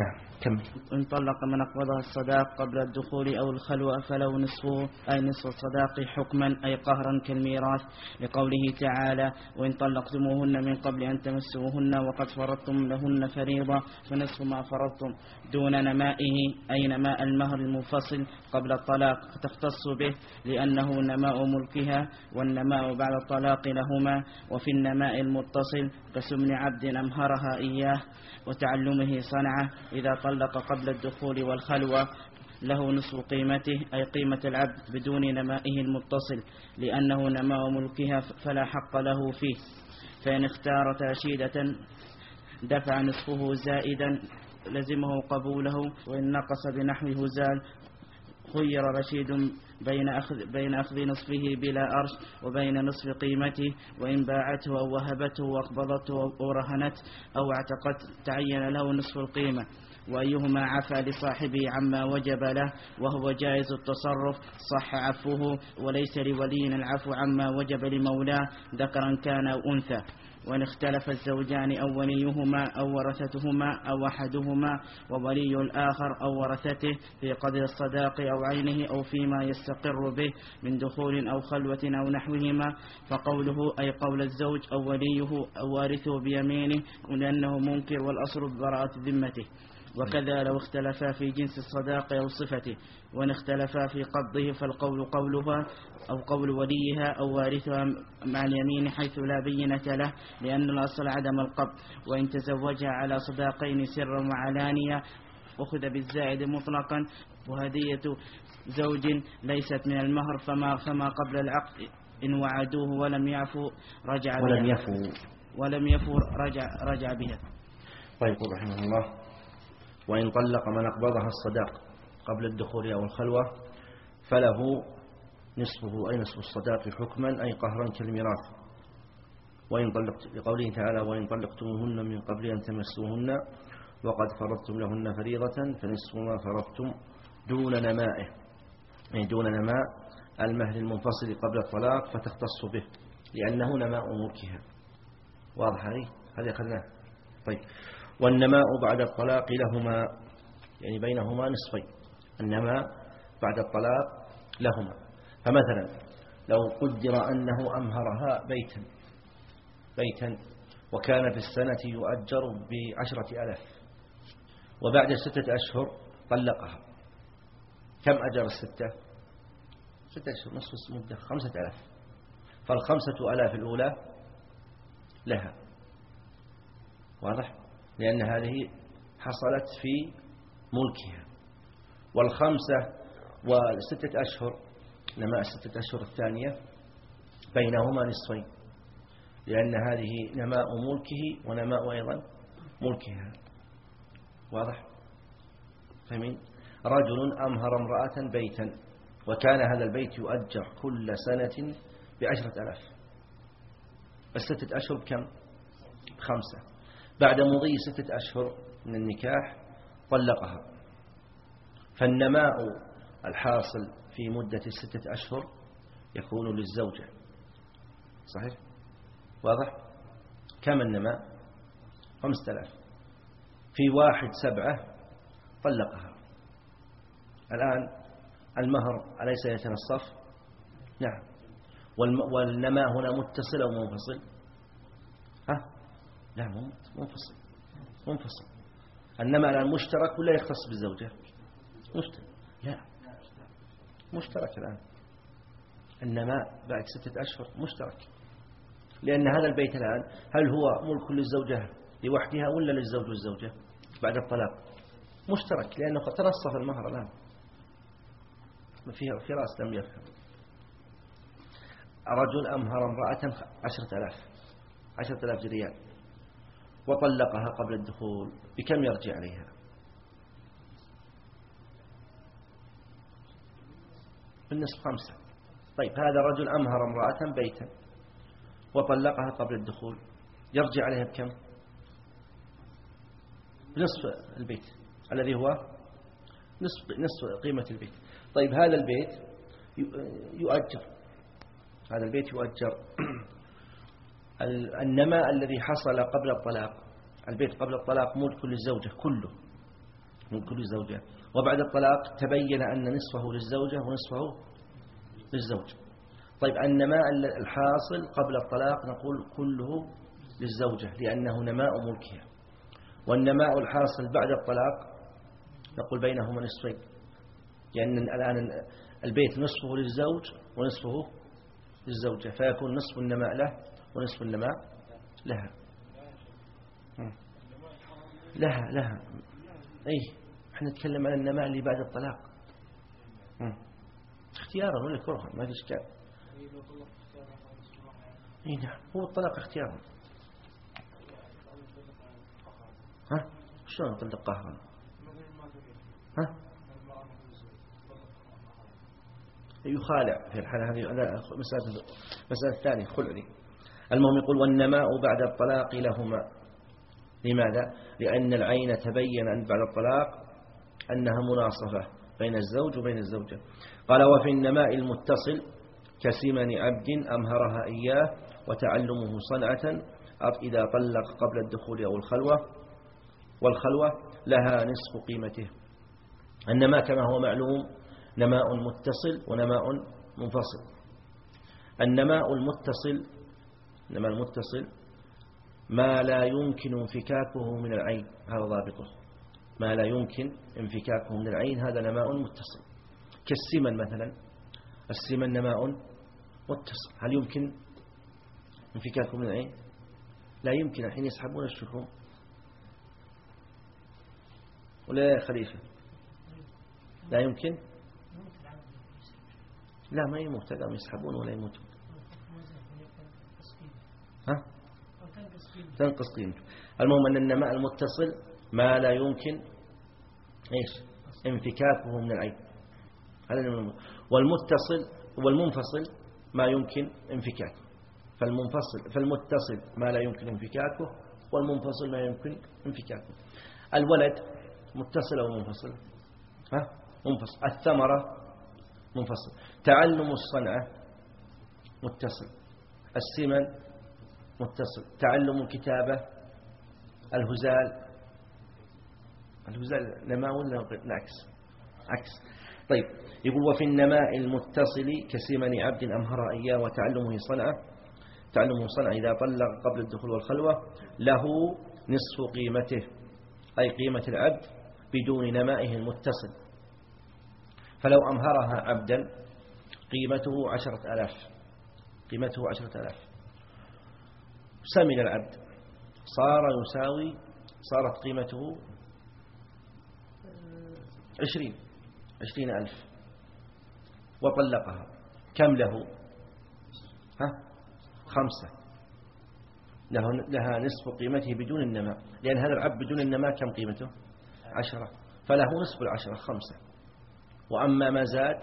نعم كمل إن طلق من أقبضها الصداق قبل الدخول أو الخلوة فلو نصفه أي نصف الصداق حكما أي قهرا كالميراث. لقوله تعالى وإن طلقتموهن من قبل أن تمسوهن وقد فرضتم لهن فريضة فنصف ما فرضتم دون نمائه أي نماء المهر المنفصل قبل الطلاق فتختص به لأنه نماء ملكها والنماء بعد الطلاق لهما وفي النماء المتصل كسمن عبد أمهرها إياه وتعلمه صنعه إذا طلق قبل الدخول والخلوة له نصف قيمته أي قيمة العبد بدون نمائه المتصل لأنه نماء ملكها فلا حق له فيه. فإن اختار تأشيدة دفع نصفه زائدا لزمه قبوله وإن نقص بنحوه زال خير رشيد بين أخذ, بين أخذ نصفه بلا أرش وبين نصف قيمته وإن باعته أو وهبته وأقبضته أو رهنت أو اعتقت تعين له نصف القيمة. وأيهما عفى لصاحبه عما وجب له وهو جائز التصرف. صح عفوه وليس لولي العفو عما وجب لمولاه ذكرا كان أو أنثى. وإن اختلف الزوجان أو وليهما أو ورثتهما أو أحدهما وولي الآخر أو ورثته في قدر الصداق أو عينه أو فيما يستقر به من دخول أو خلوة أو نحوهما. فقوله أي قول الزوج أو وليه أو وارثه بيمينه لأنه منكر والأصل ببراءة ذمته. وكذا لو اختلفا في جنس الصداق أو صفته وإن اختلفا في قبضه فالقول قولها أو قول وليها أو وارثها مع اليمين حيث لا بينة له لأن الأصل عدم القبض. وإن تزوجها على صداقين سرا وعلانية أخذ بالزائد مطلقا. وهدية زوج ليست من المهر فما, فما قبل العقد إن وعدوه ولم يعفو رجع ولم يفو. ولم يفو رجع, رجع بها. طيب رحمه الله. وإن طلق من أقبضها الصداق قبل الدخول أو الخلوة فله نصفه أي نصف الصداق حكما أي قهرا كالميراث. وإن طلقت لقوله تعالى وإن طلقتموهن من قبل أن تمسوهن وقد فرضتم لهن فريضة فنصف ما فرضتم دون نمائه. أي دون نماء المهر المنفصل قبل الطلاق فتختص به لأنه نماء ملكها. واضح عليه هذا أخذناه. طيب. والنماء بعد الطلاق لهما يعني بينهما نصفين. النماء بعد الطلاق لهما. فمثلا لو قدر أنه أمهرها بيتا بيتا وكان في السنة يؤجر بعشرة ألاف. وبعد ستة أشهر طلقها. كم أجر الستة؟ ستة أشهر نصف مدة خمسة ألاف. فالخمسة ألاف الأولى لها. واضح؟ لأن هذه حصلت في ملكها. والخمسة والستة أشهر نماء الستة أشهر الثانية بينهما نصفين. لأن هذه نماء ملكه ونماء أيضا ملكها. واضح؟ فهمين؟ رجل أمهر امرأة بيتا وكان هذا البيت يؤجر كل سنة بعشرة ألاف. الستة أشهر بكم؟ خمسة. بعد مضي ستة أشهر من النكاح طلقها. فالنماء الحاصل في مدة ستة أشهر يكون للزوجة. صحيح؟ واضح؟ كم النماء؟ خمسة آلاف. في واحد سبعة طلقها. الآن المهر أليس يتنصف؟ نعم. والنماء هنا متصل أو منفصل؟ لا منفصل منفصل. النماء الآن مشترك ولا يختص بالزوجة؟ مشترك. لا. مشترك الآن. النماء بعد ستة أشهر مشترك. لأن هذا البيت الآن هل هو ملك للزوجة لوحدها ولا للزوج والزوجة بعد الطلاق؟ مشترك لأنه قد تنصف المهر الآن. في فراس لم يفهم رجل أمهر امرأة عشرة ألاف. عشرة ألاف ريال وطلقها قبل الدخول بكم يرجع عليها بالنصف خمسة. طيب هذا رجل أمهر امرأة بيتا وطلقها قبل الدخول يرجع عليها بكم؟ بنصف البيت الذي هو نصف, نصف قيمة البيت. طيب هذا البيت يؤجر. هذا البيت يؤجر. النماء الذي حصل قبل الطلاق. البيت قبل الطلاق ملك للزوجة كله. من كل زوجة وبعد الطلاق تبين أن نصفه للزوجة ونصفه للزوج. طيب النماء الحاصل قبل الطلاق نقول كله للزوجة لأنه نماء ملكها. والنماء الحاصل بعد الطلاق نقول بينهما نصفين. لأن الآن البيت نصفه للزوج ونصفه للزوجة فيكون نصف النماء له ونصف النماء لها. لها لها. أي إحنا نتكلم عن النماء اللي بعد الطلاق. اختيارا ولا كرها ما في إشكال. إي نعم هو الطلاق اختيارا. ها؟ شلون طلق قهرا ها؟ يخالع في الحالة هذه. مسألة مسألة الثانية خلع المهم يقول والنماء بعد الطلاق لهما. لماذا؟ لأن العين تبين أن بعد الطلاق أنها مناصفة بين الزوج وبين الزوجة. قال وفي النماء المتصل كسمن عبد أمهرها إياه وتعلمه صنعة إذا طلق قبل الدخول أو الخلوة والخلوة لها نصف قيمته. النماء كما هو معلوم نماء متصل ونماء منفصل. النماء المتصل النماء المتصل ما لا يمكن انفكاكه من العين هذا ضابطه. ما لا يمكن انفكاكه من العين هذا نماء متصل. كالسمن مثلا السمن نماء متصل. هل يمكن انفكاكه من العين؟ لا يمكن الحين يسحبون الشحوم. ولا يا خليفة؟ لا يمكن؟ لا ما يموت يسحبون ولا يموتون. ها؟ تنقص قيمته. المهم أن النماء المتصل ما لا يمكن إيش؟ انفكاكه من العين. هذا والمتصل والمنفصل ما يمكن انفكاكه. فالمنفصل فالمتصل ما لا يمكن انفكاكه والمنفصل ما يمكن انفكاكه. الولد متصل أو منفصل؟ ها؟ منفصل. الثمرة منفصل. تعلم الصنعة متصل. السمن متصل. تعلم الكتابة الهزال. الهزال نماء ولا العكس عكس. طيب يقول وفي النماء المتصل كسمن عبد أمهر إياه وتعلمه صنعة. تعلمه صنعة إذا طلق قبل الدخول والخلوة. له نصف قيمته أي قيمة العبد بدون نمائه المتصل. فلو أمهرها عبدا قيمته عشرة ألاف. قيمته عشرة ألاف. سمن العبد صار يساوي صارت قيمته عشرين عشرين ألف. وطلقها. كم له؟ ها؟ خمسة. له لها نصف قيمته بدون النماء. لأن هذا العبد بدون النماء كم قيمته؟ عشرة. فله نصف العشرة خمسة. وأما ما زاد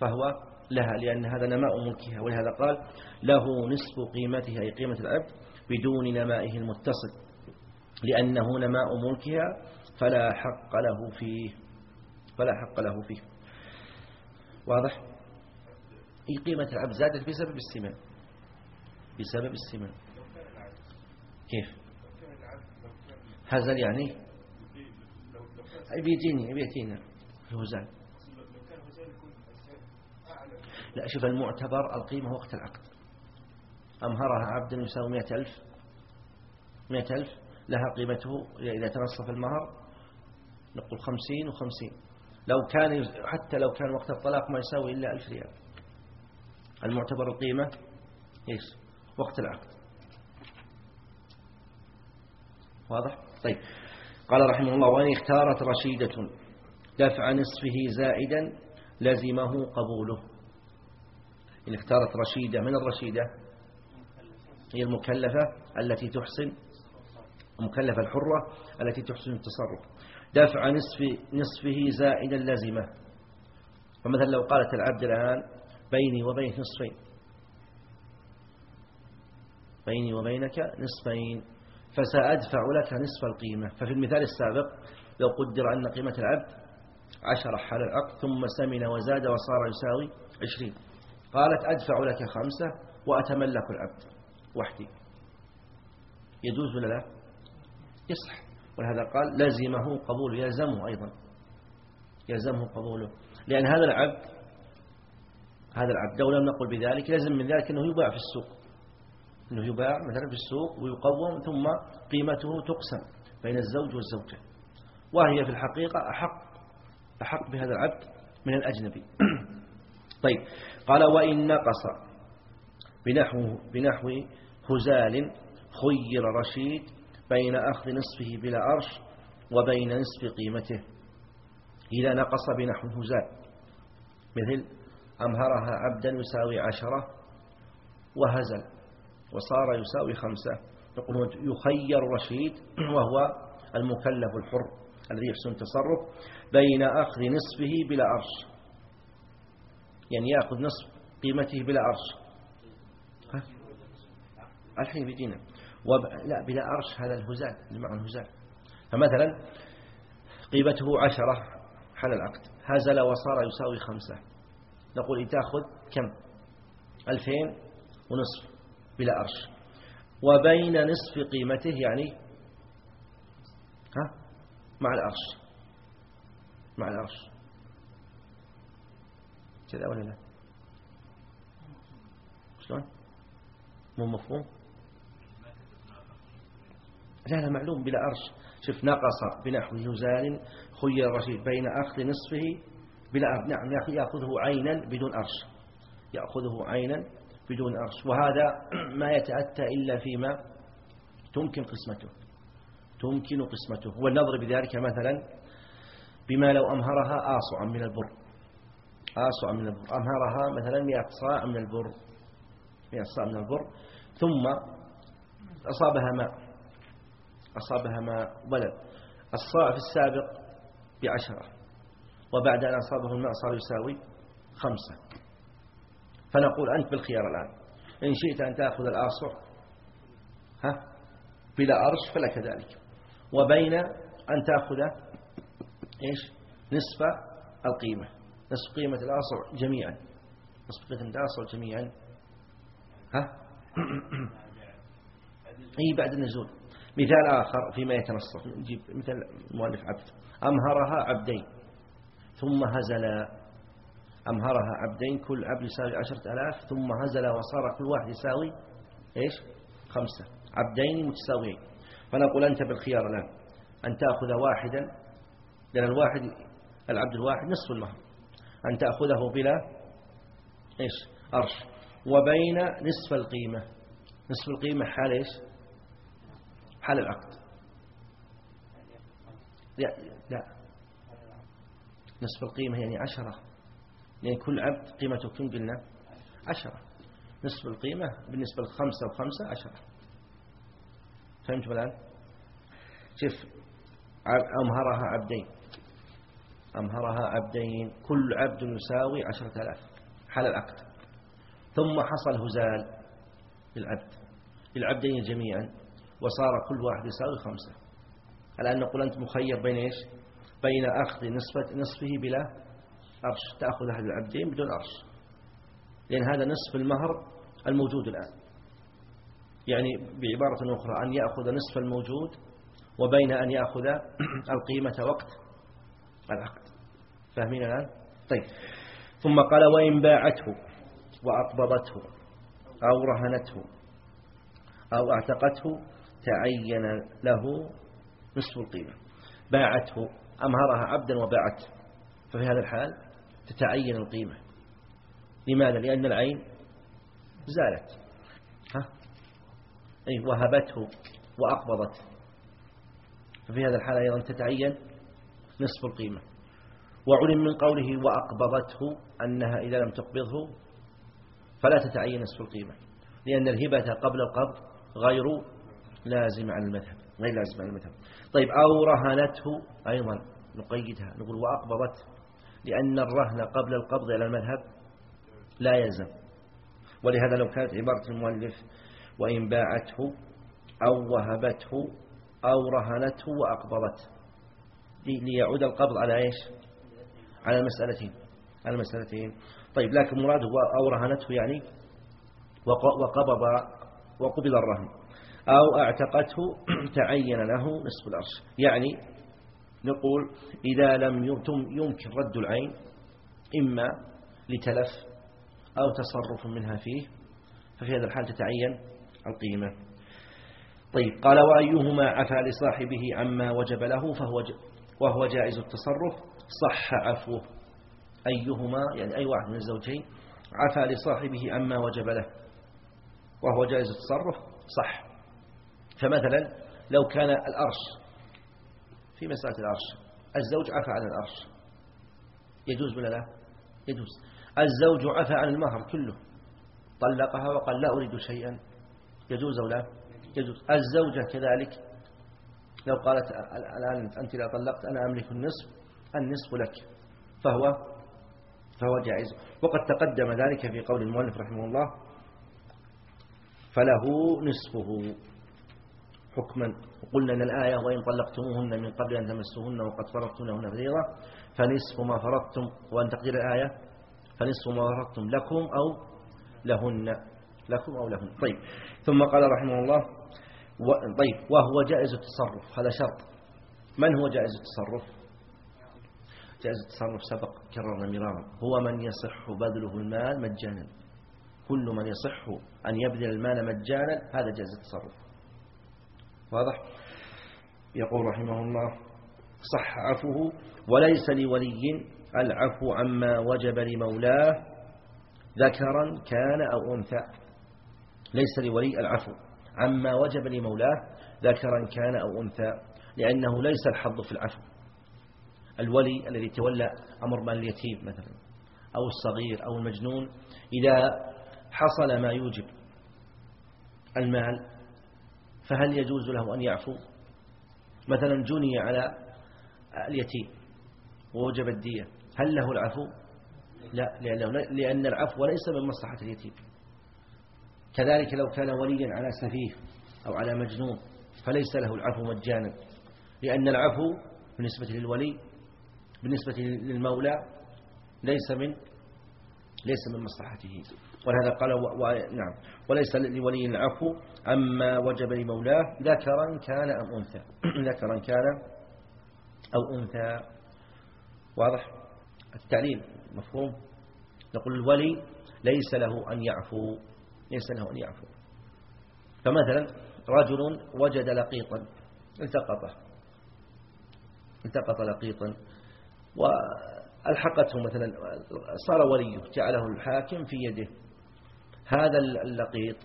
فهو لها لأن هذا نماء ملكها. ولهذا قال له نصف قيمته أي قيمة العبد بدون نمائه المتصل. لأنه نماء ملكها فلا حق له فيه. فلا حق له فيه. واضح؟ هي قيمة العبد زادت بسبب السمن بسبب السمن كيف؟ هزل يعني؟ بيجيني. بيجينا الهزال لا شوف المعتبر القيمة وقت العقد. أمهرها عبد يساوي مئة ألف. مئة ألف لها قيمته إذا تنصف المهر نقول خمسين وخمسين. لو كان حتى لو كان وقت الطلاق ما يساوي إلا ألف ريال. المعتبر القيمة إيش؟ وقت العقد. واضح؟ طيب. قال رحمه الله وإن اختارت رشيدة دفع نصفه زائدا لزمه قبوله. إن اختارت رشيدة من الرشيدة؟ هي المكلفة التي تحسن المكلفة الحرة التي تحسن التصرف. دفع نصف نصفه زائدا لازمة. فمثلا لو قالت العبد الآن بيني وبينك نصفين. بيني وبينك نصفين. فسأدفع لك نصف القيمة. ففي المثال السابق لو قدر أن قيمة العبد عشر حال العقد ثم سمن وزاد وصار يساوي عشرين. قالت أدفع لك خمسة وأتملك العبد وحدي. يجوز ولا لا؟ يصح ولهذا قال لزمه قبول يلزمه أيضا. يلزمه قبوله. لأن هذا العبد هذا العبد لو لم نقل بذلك لازم من ذلك أنه يباع في السوق. أنه يباع مثلا في السوق ويقوم ثم قيمته تقسم بين الزوج والزوجة. وهي في الحقيقة أحق أحق بهذا العبد من الأجنبي. طيب. قال وإن نقص بنحو, بنحو هزال خير رشيد بين أخذ نصفه بلا أرش وبين نصف قيمته. إذا نقص بنحو هزال مثل أمهرها عبدا يساوي عشرة وهزل وصار يساوي خمسة. يقولون يخير رشيد وهو المكلف الحر الذي يحسن التصرف بين أخذ نصفه بلا أرش يعني يأخذ نصف قيمته بلا أرش الحين بيجينا وب... لا بلا أرش هذا الهزال اللي معه الهزال فمثلا قيمته عشرة حال العقد. هزل وصار يساوي خمسة. نقول إن تأخذ كم؟ ألفين ونصف بلا أرش وبين نصف قيمته يعني ها؟ مع الأرش مع الأرش كذا ولا لا شلون؟ مو مفهوم؟ لا لا معلوم بلا أرش. شوف نقص بنحو يزال خير الرشيد بين أخذ نصفه بلا أرش. نعم يأخذه عينا بدون أرش. يأخذه عينا بدون أرش. وهذا ما يتأتى إلا فيما تمكن قسمته. تمكن قسمته. والنظر بذلك مثلا بما لو أمهرها آصعا من البر. آصعا من البر. أمهرها مثلا مئة صاع من البر. مئة صاع من البر. ثم أصابها ماء. أصابها ماء. ولد. الصاع في السابق بعشرة. وبعد أن أصابه الماء صار يساوي خمسة. فنقول أنت بالخيار الآن. إن شئت أن تأخذ الآصع ها بلا أرش فلك ذلك. وبين أن تأخذ إيش؟ نصف القيمة. نصف قيمة الآصع جميعا. نصف قيمة الآصع جميعا. ها؟ أي بعد النزول. مثال آخر فيما يتنصف. نجيب مثل مؤلف عبد. أمهرها عبدين ثم هزل أمهرها عبدين كل عبد يساوي عشرة ألاف ثم هزل وصار كل واحد يساوي إيش؟ خمسة. عبدين متساويين. فنقول أنت بالخيار الآن. أن تأخذ واحدا لأن الواحد العبد الواحد نصف المهر. أن تأخذه بلا إيش؟ أرش. وبين نصف القيمة. نصف القيمة حال إيش؟ حال العقد. لا لا. نصف القيمة يعني عشرة. يعني كل عبد قيمته كم قلنا؟ عشرة. نصف القيمة بالنسبة لخمسة وخمسة عشرة. فهمت الآن شوف أمهرها عبدين. أمهرها عبدين كل عبد يساوي عشرة آلاف حال العقد ثم حصل هزال للعبد للعبدين جميعا وصار كل واحد يساوي خمسة. الآن نقول أنت مخير بين إيش؟ بين أخذ نصفه, نصفه بلا أرش تأخذ أحد العبدين بدون أرش لأن هذا نصف المهر الموجود الآن. يعني بعبارة أخرى أن يأخذ نصف الموجود وبين أن يأخذ القيمة وقت العقد. فاهمين الآن؟ طيب. ثم قال وإن باعته وأقبضته أو رهنته أو أعتقته تعين له نصف القيمة. باعته أمهرها عبدا وباعته. ففي هذا الحال تتعين القيمة. لماذا؟ لأن العين زالت. ها؟ أي وهبته وأقبضت ففي هذا الحال أيضا تتعين نصف القيمة. وعلم من قوله وأقبضته أنها إذا لم تقبضه فلا تتعين نصف القيمة لأن الهبة قبل القبض غير لازم على المذهب غير لازم على المذهب. طيب أو رهنته أيضا نقيدها نقول وأقبضت لأن الرهن قبل القبض إلى المذهب لا يلزم. ولهذا لو كانت عبارة المؤلف وإن باعته أو وهبته أو رهنته وأقبضته ليعود القبض على إيش؟ على المسألتين على المسألتين. طيب لكن مراده أو رهنته يعني وقبض وقبل الرهن أو اعتقته تعين له نصف الأرش يعني نقول إذا لم يمكن رد العين إما لتلف أو تصرف منها فيه ففي هذا الحال تتعين القيمة. طيب قال وأيهما عفى لصاحبه عما وجب له فهو وهو جائز التصرف. صح عفوه. أيهما يعني أي واحد من الزوجين عفى لصاحبه عما وجب له. وهو جائز التصرف؟ صح. فمثلا لو كان الأرش في مسألة الأرش الزوج عفى عن الأرش. يجوز ولا لا؟ يجوز. الزوج عفى عن المهر كله. طلقها وقال لا أريد شيئا. يجوز أو لا؟ يجوز. الزوجة كذلك لو قالت الآن أنت لا طلقت أنا أملك النصف النصف لك فهو فهو جائز. وقد تقدم ذلك في قول المؤلف رحمه الله فله نصفه. حكما. وقلنا أن الآية وإن طلقتموهن من قبل أن تمسوهن وقد فرضتم لهن فريضة فنصف ما فرضتم وأن تقدير الآية فنصف ما فرضتم لكم أو لهن لكم أو لهن. طيب. ثم قال رحمه الله. طيب. وهو جائز التصرف. هذا شرط. من هو جائز التصرف؟ جائز التصرف سبق كررنا مرارا هو من يصح بذله المال مجانا. كل من يصح أن يبذل المال مجانا هذا جائز التصرف. واضح؟ يقول رحمه الله صح عفوه وليس لولي العفو عما وجب لمولاه ذكرا كان أو أنثى. ليس لولي العفو عما وجب لمولاه ذكرا كان أو أنثى لأنه ليس الحظ في العفو. الولي الذي تولى أمر مال اليتيم مثلا أو الصغير أو المجنون إذا حصل ما يوجب المال فهل يجوز له أن يعفو؟ مثلا جني على اليتيم ووجب الدية هل له العفو؟ لا لأنه لأن العفو ليس من مصلحة اليتيم. كذلك لو كان وليا على سفيه أو على مجنون فليس له العفو مجانا لأن العفو بالنسبة للولي بالنسبة للمولى ليس من ليس من مصلحته. ولهذا قال و... و... نعم. وليس لولي العفو عما وجب لمولاه ذكرا كان أم أنثى. ذكرا كان أو أنثى. واضح؟ التعليل مفهوم؟ نقول الولي ليس له أن يعفو. ليس له أن يعفو. فمثلا رجل وجد لقيطا التقطه. التقط لقيطا. وألحقته مثلا صار وليه جعله الحاكم في يده. هذا اللقيط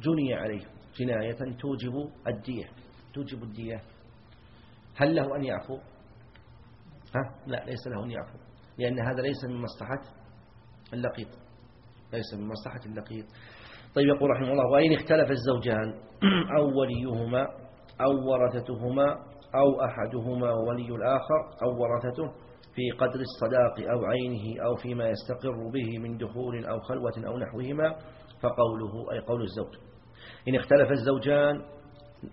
جني عليه. جناية توجب الدية توجب الدية. هل له أن يعفو؟ ها؟ لا ليس له أن يعفو. لأن هذا ليس من مصلحة اللقيط. ليس من مصلحة اللقيط. طيب يقول رحمه الله وإن اختلف الزوجان أو وليهما أو ورثتهما أو أحدهما وولي الآخر أو ورثته في قدر الصداق أو عينه أو فيما يستقر به من دخول أو خلوة أو نحوهما فقوله أي قول الزوج. إن اختلف الزوجان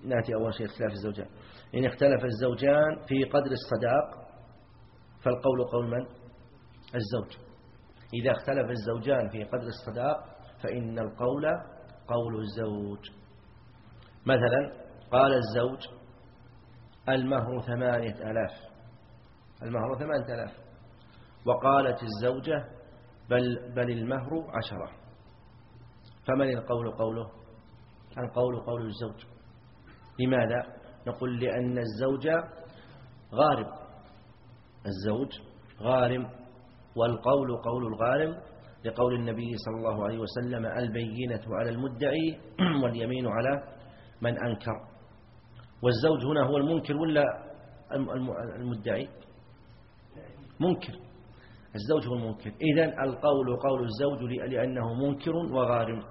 نأتي أول شيء اختلاف الزوجان. إن اختلف الزوجان في قدر الصداق فالقول قول من؟ الزوج. إذا اختلف الزوجان في قدر الصداق فإن القول قول الزوج. مثلا قال الزوج المهر ثمانية آلاف المهر ثمانية آلاف. وقالت الزوجة بل, بل المهر عشرة. فمن القول قوله؟ القول قول الزوج. لماذا؟ نقول لأن الزوج غارم. الزوج غارم والقول قول الغارم لقول النبي صلى الله عليه وسلم البينة على المدعي واليمين على من أنكر. والزوج هنا هو المنكر ولا المدعي؟ منكر. الزوج هو المنكر. إذن القول قول الزوج لأنه منكر وغارم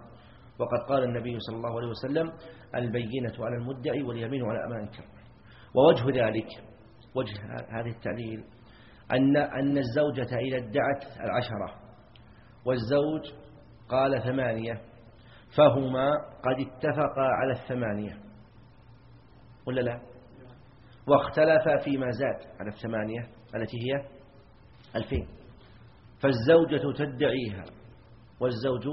وقد قال النبي صلى الله عليه وسلم البينة على المدعي واليمين على ما ووجه ذلك وجه هذه التعليل أن, أن الزوجة إذا ادعت العشرة والزوج قال ثمانية فهما قد اتفقا على الثمانية. ولا لا؟ واختلفا فيما زاد. على الثمانية التي هي ألفين. فالزوجة تدعيها والزوج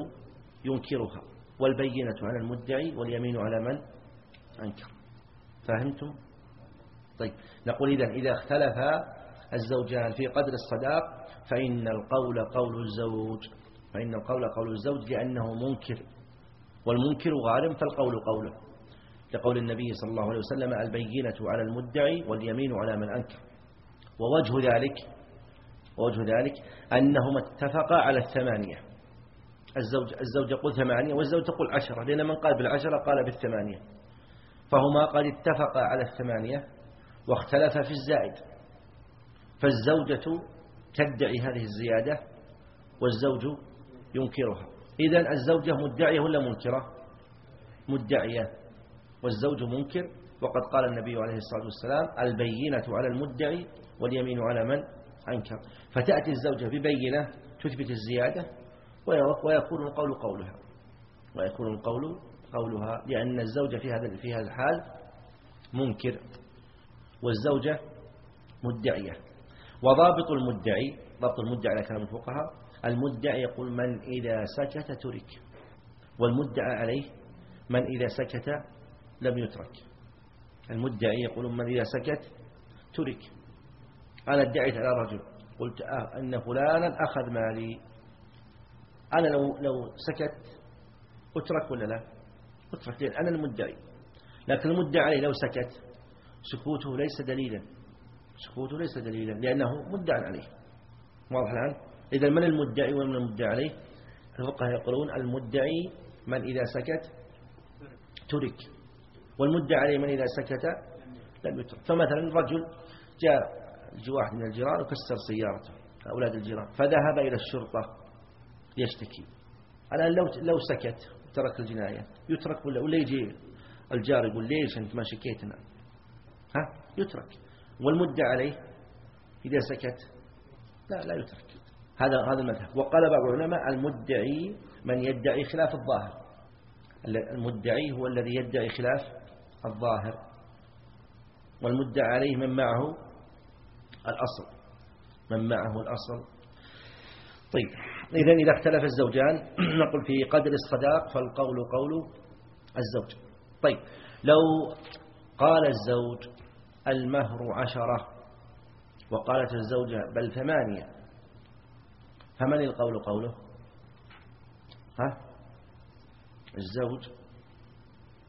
ينكرها والبينة على المدعي واليمين على من أنكر. فهمتم؟ طيب نقول إذا إذا اختلف الزوجان في قدر الصداق فإن القول قول الزوج. فإن القول قول الزوج لأنه منكر والمنكر غالب فالقول قوله. لقول النبي صلى الله عليه وسلم البينة على المدعي واليمين على من أنكر. ووجه ذلك ووجه ذلك أنهما اتفقا على الثمانية. الزوج, الزوج يقول ثمانية والزوج تقول عشرة لأن من قال بالعشرة قال بالثمانية. فهما قد اتفقا على الثمانية واختلف في الزائد. فالزوجة تدعي هذه الزيادة والزوج ينكرها. إذا الزوجة مدعية ولا منكرة؟ مدعية. والزوج منكر. وقد قال النبي عليه الصلاة والسلام البينة على المدعي واليمين على من أنكر. فتأتي الزوجة ببينة تثبت الزيادة ويكون القول قولها. ويكون القول قولها لأن الزوجة في هذا في هذا الحال منكر والزوجة مدعية. وضابط المدعي ضابط المدعي على كلام الفقهاء المدعي يقول من إذا سكت ترك والمدعى عليه من إذا سكت لم يترك. المدعي يقول من إذا سكت ترك. أنا ادعيت على رجل. قلت آه أن فلانا أخذ مالي. أنا لو, لو سكت أترك ولا لا؟ أترك لأن أنا المدعي. لكن المدعي لو سكت سكوته ليس دليلا. سكوته ليس دليلا لأنه مدعى عليه. واضح الآن؟ إذا من المدعي ومن المدعي عليه؟ الفقهاء يقولون المدعي من إذا سكت ترك. والمدعي عليه من إذا سكت لم يترك. فمثلا رجل جاء واحد من الجيران وكسر سيارته أولاد الجيران فذهب إلى الشرطة يشتكي. الآن لو لو سكت ترك الجناية يترك ولا ولا يجي الجار يقول ليش أنت ما شكيتنا؟ ها؟ يترك. والمدة عليه إذا سكت لا لا يترك. هذا هذا المذهب. وقال بعض العلماء المدعي من يدعي خلاف الظاهر. المدعي هو الذي يدعي خلاف الظاهر والمدعى عليه من معه الأصل من معه الأصل. طيب إذا إذا اختلف الزوجان نقول في قدر الصداق فالقول قول الزوج. طيب لو قال الزوج المهر عشرة وقالت الزوجة بل ثمانية فمن القول قوله؟ ها؟ الزوج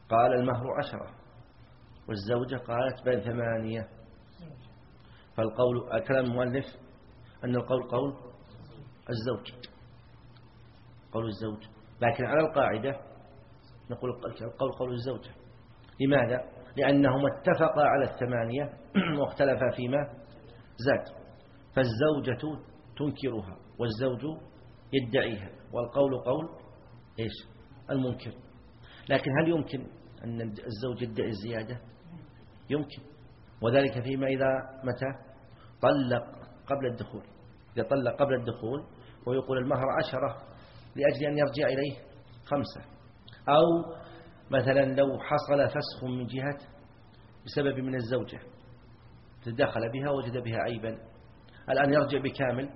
قال المهر عشرة. والزوجة قالت بل ثمانية. فالقول كلام المؤلف أن القول قول الزوج. قول الزوج. لكن على القاعدة نقول القول قول الزوجة لماذا؟ لأنهما اتفقا على الثمانية واختلفا فيما زاد. فالزوجة تنكرها والزوج يدعيها. والقول قول إيش؟ المنكر. لكن هل يمكن أن الزوج يدعي الزيادة؟ يمكن. وذلك فيما إذا متى؟ طلق قبل الدخول. إذا طلق قبل الدخول ويقول المهر عشرة لأجل أن يرجع إليه خمسة. أو مثلا لو حصل فسخ من جهة بسبب من الزوجة تدخل بها وجد بها عيبا. الآن يرجع بكامل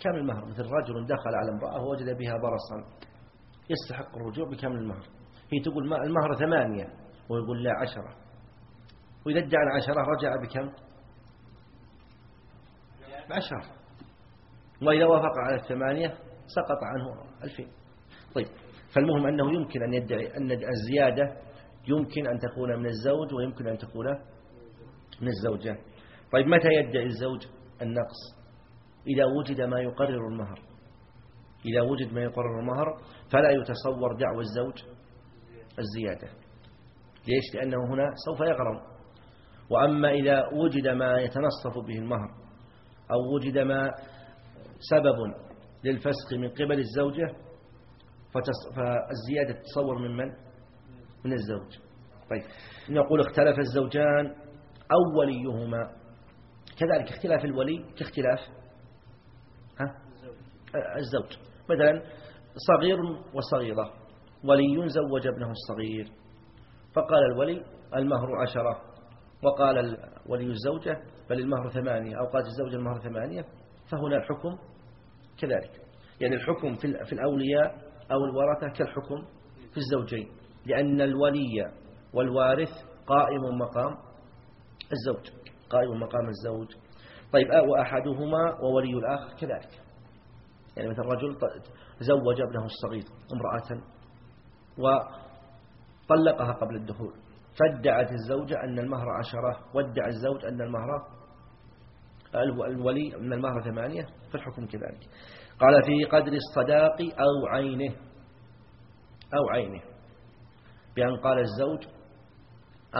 كامل المهر. مثل رجل دخل على امرأة ووجد بها برصا يستحق الرجوع بكامل المهر. هي تقول المهر ثمانية. ويقول لا عشرة. وإذا ادعى العشرة رجع بكم؟ بعشرة. وإذا وافق على الثمانية سقط عنه ألفين. طيب فالمهم أنه يمكن أن يدعي أن الزيادة يمكن أن تكون من الزوج ويمكن أن تكون من الزوجة. طيب متى يدعي الزوج النقص؟ إذا وجد ما يقرر المهر. إذا وجد ما يقرر المهر فلا يتصور دعوى الزوج الزيادة. ليش؟ لأنه هنا سوف يغرم. وأما إذا وجد ما يتنصف به المهر أو وجد ما سبب للفسخ من قبل الزوجة فالزيادة تصور من من؟ من الزوج. طيب نقول اختلف الزوجان أو وليهما كذلك اختلاف الولي كاختلاف ها؟ الزوج. مثلا صغير وصغيرة. ولي زوج ابنه الصغير. فقال الولي المهر عشرة. وقال ولي الزوجة بل المهر ثمانية. أو قالت الزوجة المهر ثمانية فهنا الحكم كذلك. يعني الحكم في الأولياء أو الورثة كالحكم في الزوجين. لأن الولي والوارث قائم مقام الزوج. قائم مقام الزوج. طيب وأحدهما وولي الآخر كذلك. يعني مثل رجل زوج ابنه الصغير امرأة وطلقها قبل الدخول. فادعت الزوجة أن المهر عشرة وادعى الزوج أن المهر الولي أن المهر ثمانية فالحكم كذلك. قال في قدر الصداق أو عينه أو عينه بأن قال الزوج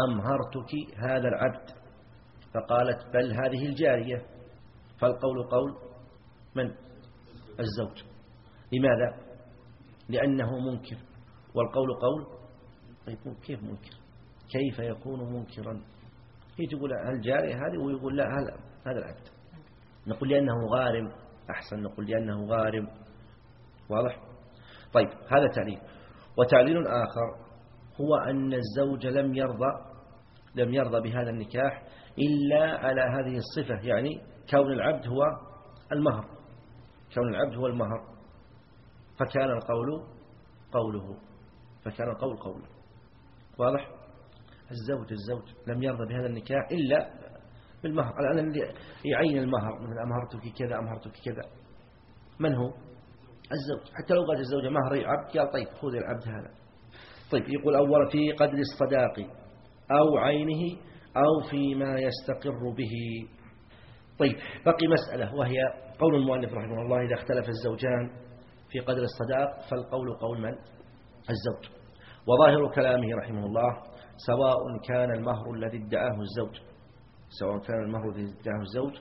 أمهرتك هذا العبد؟ فقالت بل هذه الجارية. فالقول قول من؟ الزوج. لماذا؟ لأنه منكر. والقول قول؟ طيب كيف منكر؟ كيف يكون منكرا؟ هي تقول الجارية هذه؟ ويقول لا هذا هذا العبد. نقول لأنه غارم أحسن نقول لأنه غارم. واضح؟ طيب هذا تعليل. وتعليل آخر هو أن الزوج لم يرضى لم يرضى بهذا النكاح إلا على هذه الصفة يعني كون العبد هو المهر. كون العبد هو المهر. فكان القول قوله. فكان القول قوله واضح؟ الزوج الزوج لم يرضى بهذا النكاح إلا بالمهر. الآن يعين المهر. من أمهرتك كذا أمهرتك كذا. من هو؟ الزوج. حتى لو قال الزوجة مهري عبد قال طيب خذ العبد هذا. طيب يقول أول في قدر الصداق أو عينه أو فيما يستقر به. طيب بقي مسألة وهي قول المؤلف رحمه الله إذا اختلف الزوجان في قدر الصداق فالقول قول من؟ الزوج. وظاهر كلامه رحمه الله سواء كان المهر الذي ادعاه الزوج سواء كان المهر الذي ادعاه الزوج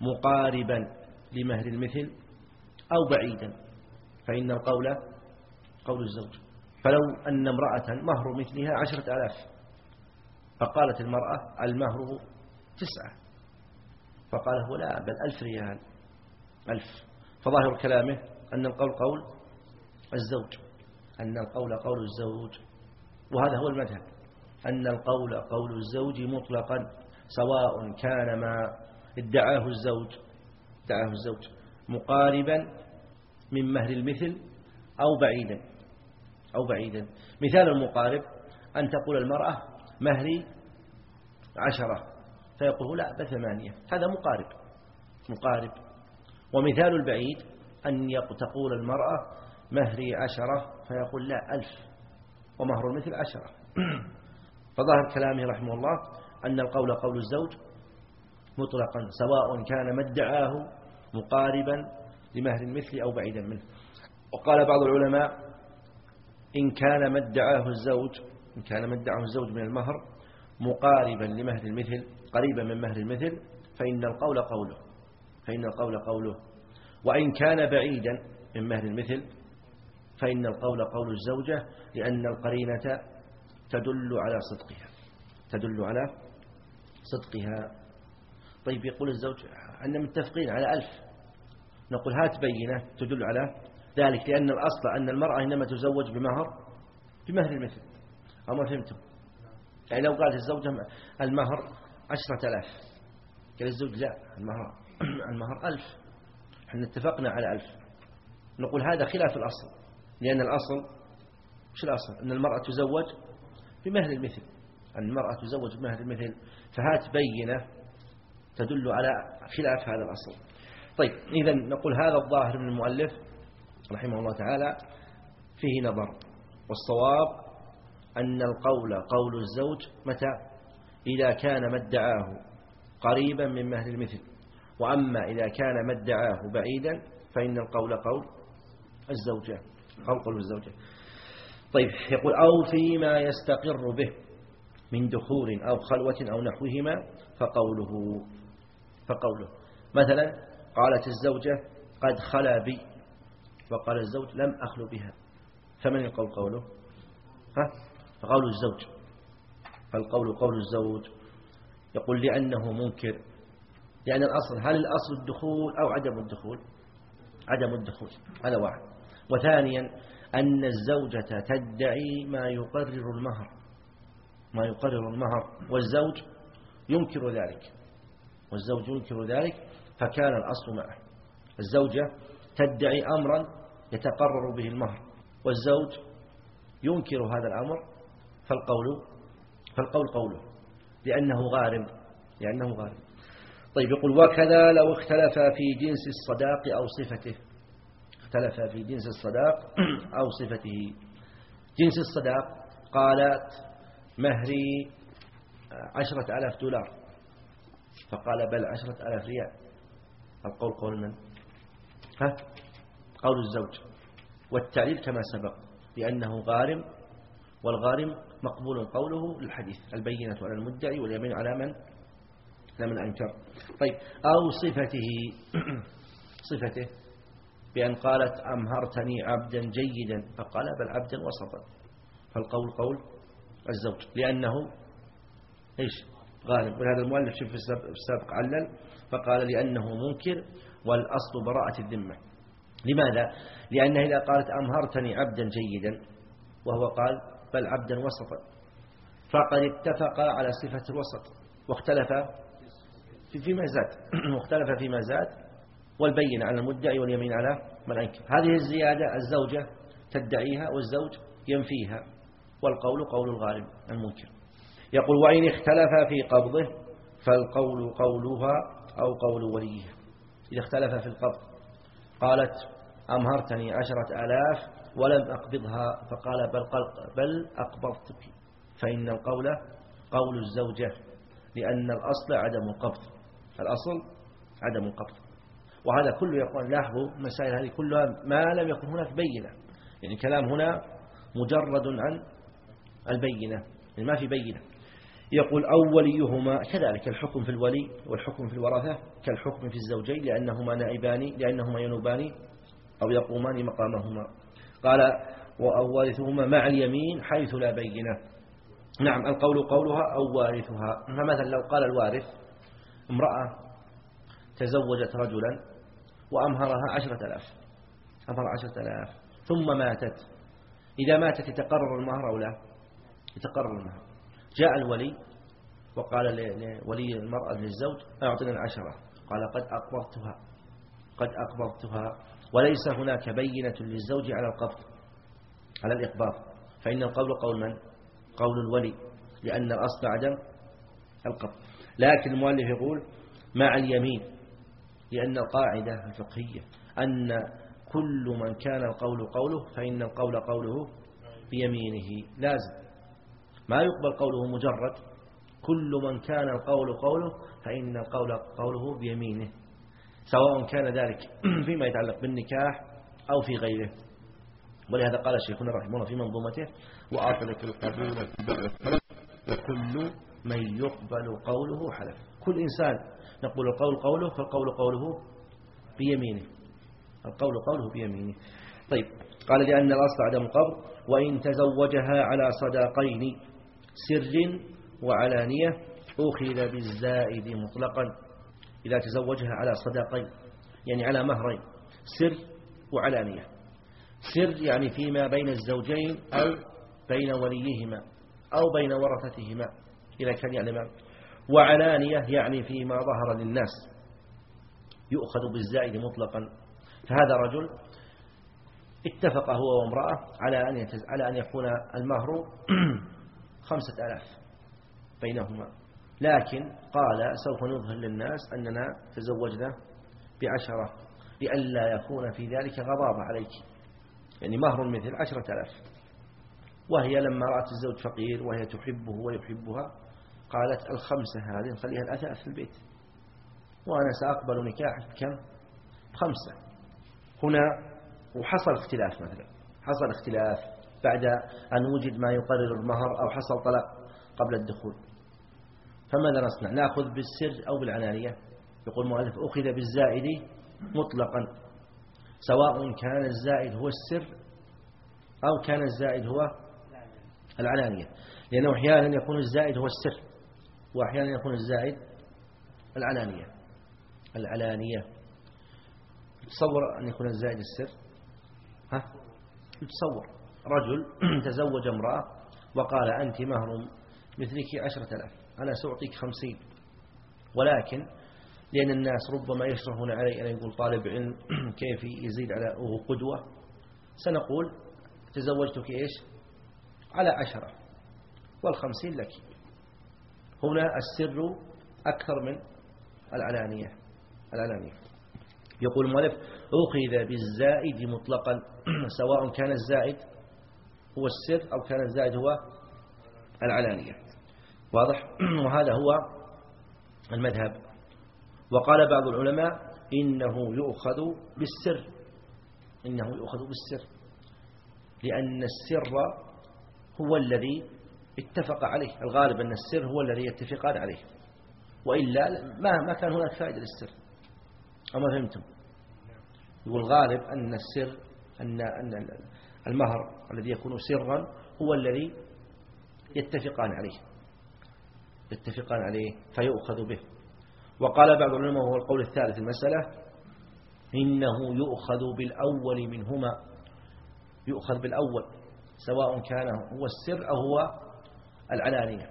مقاربا لمهر المثل أو بعيدا فإن القول قول الزوج. فلو أن امرأة مهر مثلها عشرة آلاف فقالت المرأة المهر تسعة فقال هو لا بل ألف ريال ألف. فظاهر كلامه أن القول قول الزوج. أن القول قول الزوج وهذا هو المذهب أن القول قول الزوج مطلقا سواء كان ما ادعاه الزوج ادعاه الزوج مقاربا من مهر المثل أو بعيدا أو بعيدا. مثال المقارب أن تقول المرأة مهري عشرة فيقول لا بثمانية هذا مقارب مقارب. ومثال البعيد أن تقول المرأة مهري عشرة فيقول لا ألف. ومهر المثل عشرة. فظاهر كلامه رحمه الله أن القول قول الزوج مطلقا سواء كان ما ادعاه مقاربا لمهر المثل أو بعيدا منه. وقال بعض العلماء إن كان ما ادعاه الزوج إن كان ما ادعاه الزوج من المهر مقاربا لمهر المثل قريبا من مهر المثل فإن القول قوله فإن القول قوله. وإن كان بعيدا من مهر المثل فإن القول قول الزوجة لأن القرينة تدل على صدقها. تدل على صدقها. طيب يقول الزوج أن متفقين على ألف. نقول هات بينة تدل على ذلك لأن الأصل أن المرأة إنما تزوج بمهر بمهر المثل. أما فهمتم؟ يعني لو قالت الزوجة المهر عشرة ألاف. قال الزوج لا المهر المهر ألف. إحنا اتفقنا على ألف. نقول هذا خلاف الأصل. لأن الأصل مش الأصل؟ أن المرأة تزوج بمهر المثل. أن المرأة تزوج بمهر المثل فهات بينة تدل على خلاف هذا الأصل. طيب إذا نقول هذا الظاهر من المؤلف رحمه الله تعالى فيه نظر والصواب أن القول قول الزوج متى؟ إذا كان ما ادعاه قريبا من مهر المثل. وأما إذا كان ما ادعاه بعيدا فإن القول قول الزوجة قول قول الزوجة طيب يقول أو فيما يستقر به من دخول أو خلوة أو نحوهما فقوله فقوله. مثلا قالت الزوجة قد خلا بي وقال الزوج لم أخلو بها. فمن يقول قوله؟ ها؟ فقول الزوج. فالقول قول الزوج. يقول لأنه منكر. لأن الأصل هل الأصل الدخول أو عدم الدخول؟ عدم الدخول. هذا واحد. وثانيا أن الزوجة تدعي ما يقرر المهر ما يقرر المهر والزوج ينكر ذلك والزوج ينكر ذلك فكان الأصل معه. الزوجة تدعي أمرا يتقرر به المهر والزوج ينكر هذا الأمر فالقول فالقول قوله لأنه غارم لأنه غارم. طيب يقول وكذا لو اختلف في جنس الصداق أو صفته. اختلف في جنس الصداق أو صفته. جنس الصداق قالت مهري عشرة ألاف دولار. فقال بل عشرة ألاف ريال. القول قول من؟ ها؟ قول الزوج. والتعليل كما سبق لأنه غارم والغارم مقبول قوله للحديث البينة على المدعي واليمين على من؟ لمن أنكر. طيب أو صفته. صفته. بأن قالت أمهرتني عبدا جيدا فقال بل عبدا وسطا. فالقول قول الزوج لأنه إيش؟ غالب. ولهذا المؤلف شوف في السابق علل فقال لأنه منكر والأصل براءة الذمة. لماذا؟ لأنه إذا قالت أمهرتني عبدا جيدا وهو قال بل عبدا وسطا. فقد اتفق على صفة الوسط واختلف فيما زاد. واختلف فيما زاد والبين على المدعي واليمين على من أنكر. هذه الزيادة الزوجة تدعيها والزوج ينفيها والقول قول الغالب المنكر. يقول وإن اختلف في قبضه فالقول قولها أو قول وليه إذا اختلف في القبض قالت أمهرتني عشرة آلاف ولم أقبضها. فقال بل, بل أقبضتك. فإن القول قول الزوجة لأن الأصل عدم القبض الأصل عدم القبض وهذا كله يقول لاحظوا مسائل هذه كلها ما لم يكن هناك بينة. يعني كلام هنا مجرد عن البينة يعني ما في بينة. يقول أو وليهما كذلك الحكم في الولي والحكم في الورثة كالحكم في الزوجين لأنهما نائبان لأنهما ينوبان أو يقومان مقامهما. قال وأوارثهما مع اليمين حيث لا بينة. نعم القول قولها أو وارثها فمثلا لو قال الوارث امرأة تزوجت رجلا وأمهرها عشرة ألاف. أمهر عشرة ألاف. ثم ماتت. إذا ماتت يتقرر المهر أو لا؟ يتقرر المهر. جاء الولي وقال لولي المرأة للزوج أعطنا العشرة. قال قد أقبضتها. قد أقبضتها. وليس هناك بينة للزوج على القبض على الإقباض. فإن القول قول من؟ قول الولي لأن الأصل عدم القبض. لكن المؤلف يقول مع اليمين. لأن القاعدة الفقهية أن كل من كان القول قوله فإن القول قوله بيمينه لازم. ما يقبل قوله مجرد كل من كان القول قوله فإن القول قوله بيمينه سواء كان ذلك فيما يتعلق بالنكاح أو في غيره. ولهذا قال رحمه الله في منظومته وأطلق القبول وكل من يقبل قوله حلف. كل إنسان نقول القول قوله فالقول قوله بيمينه. القول قوله بيمينه. طيب قال لأن الأصل عدم القبض وإن تزوجها على صداقين سر وعلانية أخذ بالزائد مطلقا. إذا تزوجها على صداقين يعني على مهرين سر وعلانية. سر يعني فيما بين الزوجين أو بين وليهما أو بين ورثتهما إذا كان يعلم وعلانية يعني فيما ظهر للناس يؤخذ بالزائد مطلقا. فهذا رجل اتفق هو وامرأة على أن على أن يكون المهر خمسة آلاف بينهما. لكن قال سوف نظهر للناس أننا تزوجنا بعشرة لئلا يكون في ذلك غضاضة عليك. يعني مهر مثل عشرة آلاف. وهي لما رأت الزوج فقير وهي تحبه ويحبها قالت الخمسة هذه نخليها الأثاث في البيت. وأنا سأقبل نكاحك كم خمسة هنا وحصل اختلاف مثلا. حصل اختلاف بعد أن وجد ما يقرر المهر أو حصل طلاق قبل الدخول. فماذا نصنع؟ نأخذ بالسر أو بالعنانية؟ يقول المؤلف أخذ بالزائد مطلقا. سواء كان الزائد هو السر أو كان الزائد هو العلانية لأنه أحيانا يكون الزائد هو السر. وأحيانا يكون الزائد العلانية. العلانية. تصور أن يكون الزائد السر. ها؟ يتصور. رجل تزوج امرأة وقال أنت مهر مثلك عشرة ألاف. أنا سأعطيك خمسين. ولكن لأن الناس ربما يشرحون علي أن يقول طالب علم كيف يزيد على وهو قدوة. سنقول تزوجتك إيش؟ على عشرة. والخمسين لك. هنا السر أكثر من العلانية. العلانية. يقول المؤلف أخذ بالزائد مطلقا. سواء كان الزائد هو السر أو كان الزائد هو العلانية. واضح؟ وهذا هو المذهب. وقال بعض العلماء إنه يؤخذ بالسر. إنه يؤخذ بالسر. لأن السر هو الذي اتفق عليه. الغالب أن السر هو الذي يتفقان عليه. وإلا ما ما كان هناك فائدة للسر. أما فهمتم؟ يقول الغالب أن السر أن أن المهر الذي يكون سرا هو الذي يتفقان عليه. يتفقان عليه فيؤخذ به. وقال بعض العلماء وهو القول الثالث المسألة إنه يؤخذ بالأول منهما. يؤخذ بالأول سواء كان هو السر أو هو العلانية.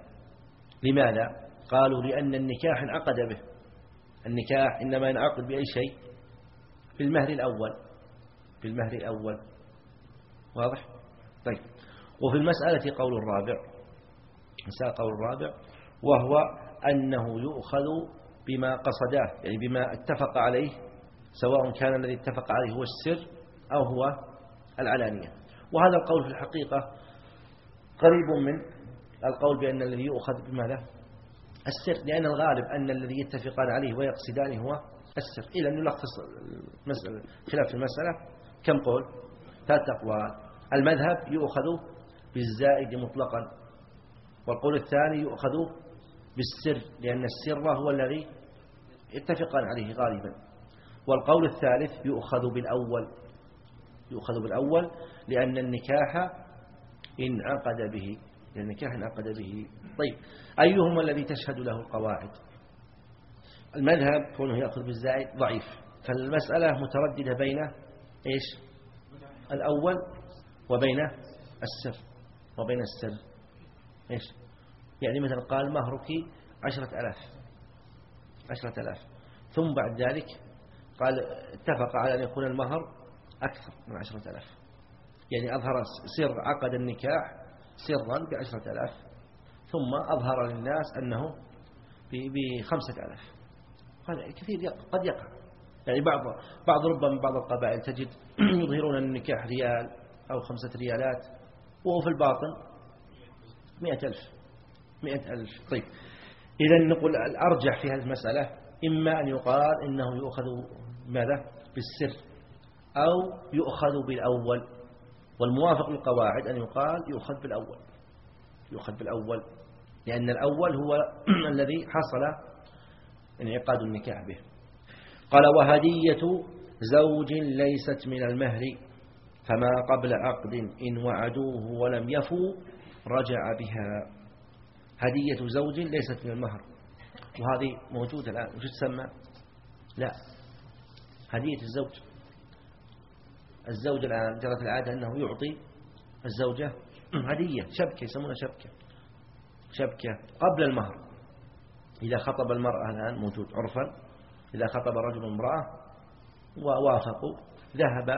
لماذا؟ قالوا لأن النكاح انعقد به. النكاح إنما ينعقد بأي شيء؟ في المهر الأول. في المهر الأول. واضح؟ طيب. وفي المسألة قول الرابع. مسألة قول الرابع. وهو أنه يؤخذ بما قصداه يعني بما اتفق عليه سواء كان الذي اتفق عليه هو السر أو هو العلانية. وهذا القول في الحقيقة قريب من القول بأن الذي يؤخذ بماذا؟ السر لأن الغالب أن الذي يتفقان عليه ويقصدان هو السر إلى أن نلخص المسألة خلاف المسألة. كم قول؟ ثلاثة أقوال. المذهب يؤخذ بالزائد مطلقا والقول الثاني يؤخذ بالسر لأن السر هو الذي يتفقان عليه غالبا. والقول الثالث يؤخذ بالأول. يؤخذ بالأول لأن النكاح انعقد به. لأن النكاح انعقد به. طيب أيهما الذي تشهد له القواعد؟ المذهب كونه يأخذ بالزائد ضعيف. فالمسألة مترددة بين إيش؟ الأول وبين السر وبين السر. إيش؟ يعني مثلا قال مهرك عشرة ألاف. عشرة ألاف. ثم بعد ذلك قال اتفق على أن يكون المهر أكثر من عشرة ألاف. يعني أظهر سر عقد النكاح سرا بعشرة ألاف ثم أظهر للناس أنه بخمسة ألاف. هذا كثير قد يقع. يعني بعض بعض ربما بعض القبائل تجد يظهرون النكاح ريال أو خمسة ريالات وهو في الباطن مئة ألف مئة ألف. طيب. إذا نقول الأرجح في هذه المسألة إما أن يقال إنه يؤخذ ماذا؟ بالسر أو يؤخذ بالأول. والموافق للقواعد أن يقال يؤخذ بالأول يؤخذ بالأول لأن الأول هو الذي حصل انعقاد النكاح به. قال وهدية زوج ليست من المهر فما قبل عقد إن وعدوه ولم يفوا رجع بها. هدية زوج ليست من المهر. وهذه موجودة الآن وش تسمى؟ لا هدية الزوج. الزوج الآن جرت العادة أنه يعطي الزوجة هدية شبكة يسمونها شبكة. شبكة قبل المهر. إذا خطب المرأة الآن موجود عرفا إذا خطب رجل امرأة ووافقوا ذهب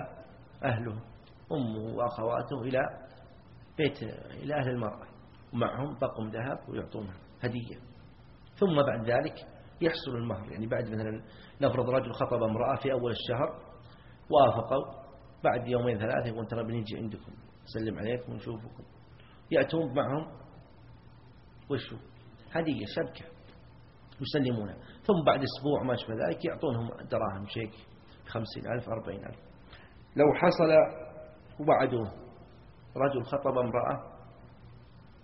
أهله أمه وأخواته إلى بيت إلى أهل المرأة. ومعهم طقم ذهب ويعطونها هدية. ثم بعد ذلك يحصل المهر. يعني بعد مثلا نفرض رجل خطب امرأة في أول الشهر وافقوا بعد يومين ثلاثة يقول ترى بنيجي عندكم نسلم عليكم ونشوفكم. يأتون معهم وشو؟ هدية شبكة يسلمونها. ثم بعد أسبوع ما شبه ذلك يعطونهم دراهم شيك خمسين ألف أربعين ألف. لو حصل وبعدوه رجل خطب امرأة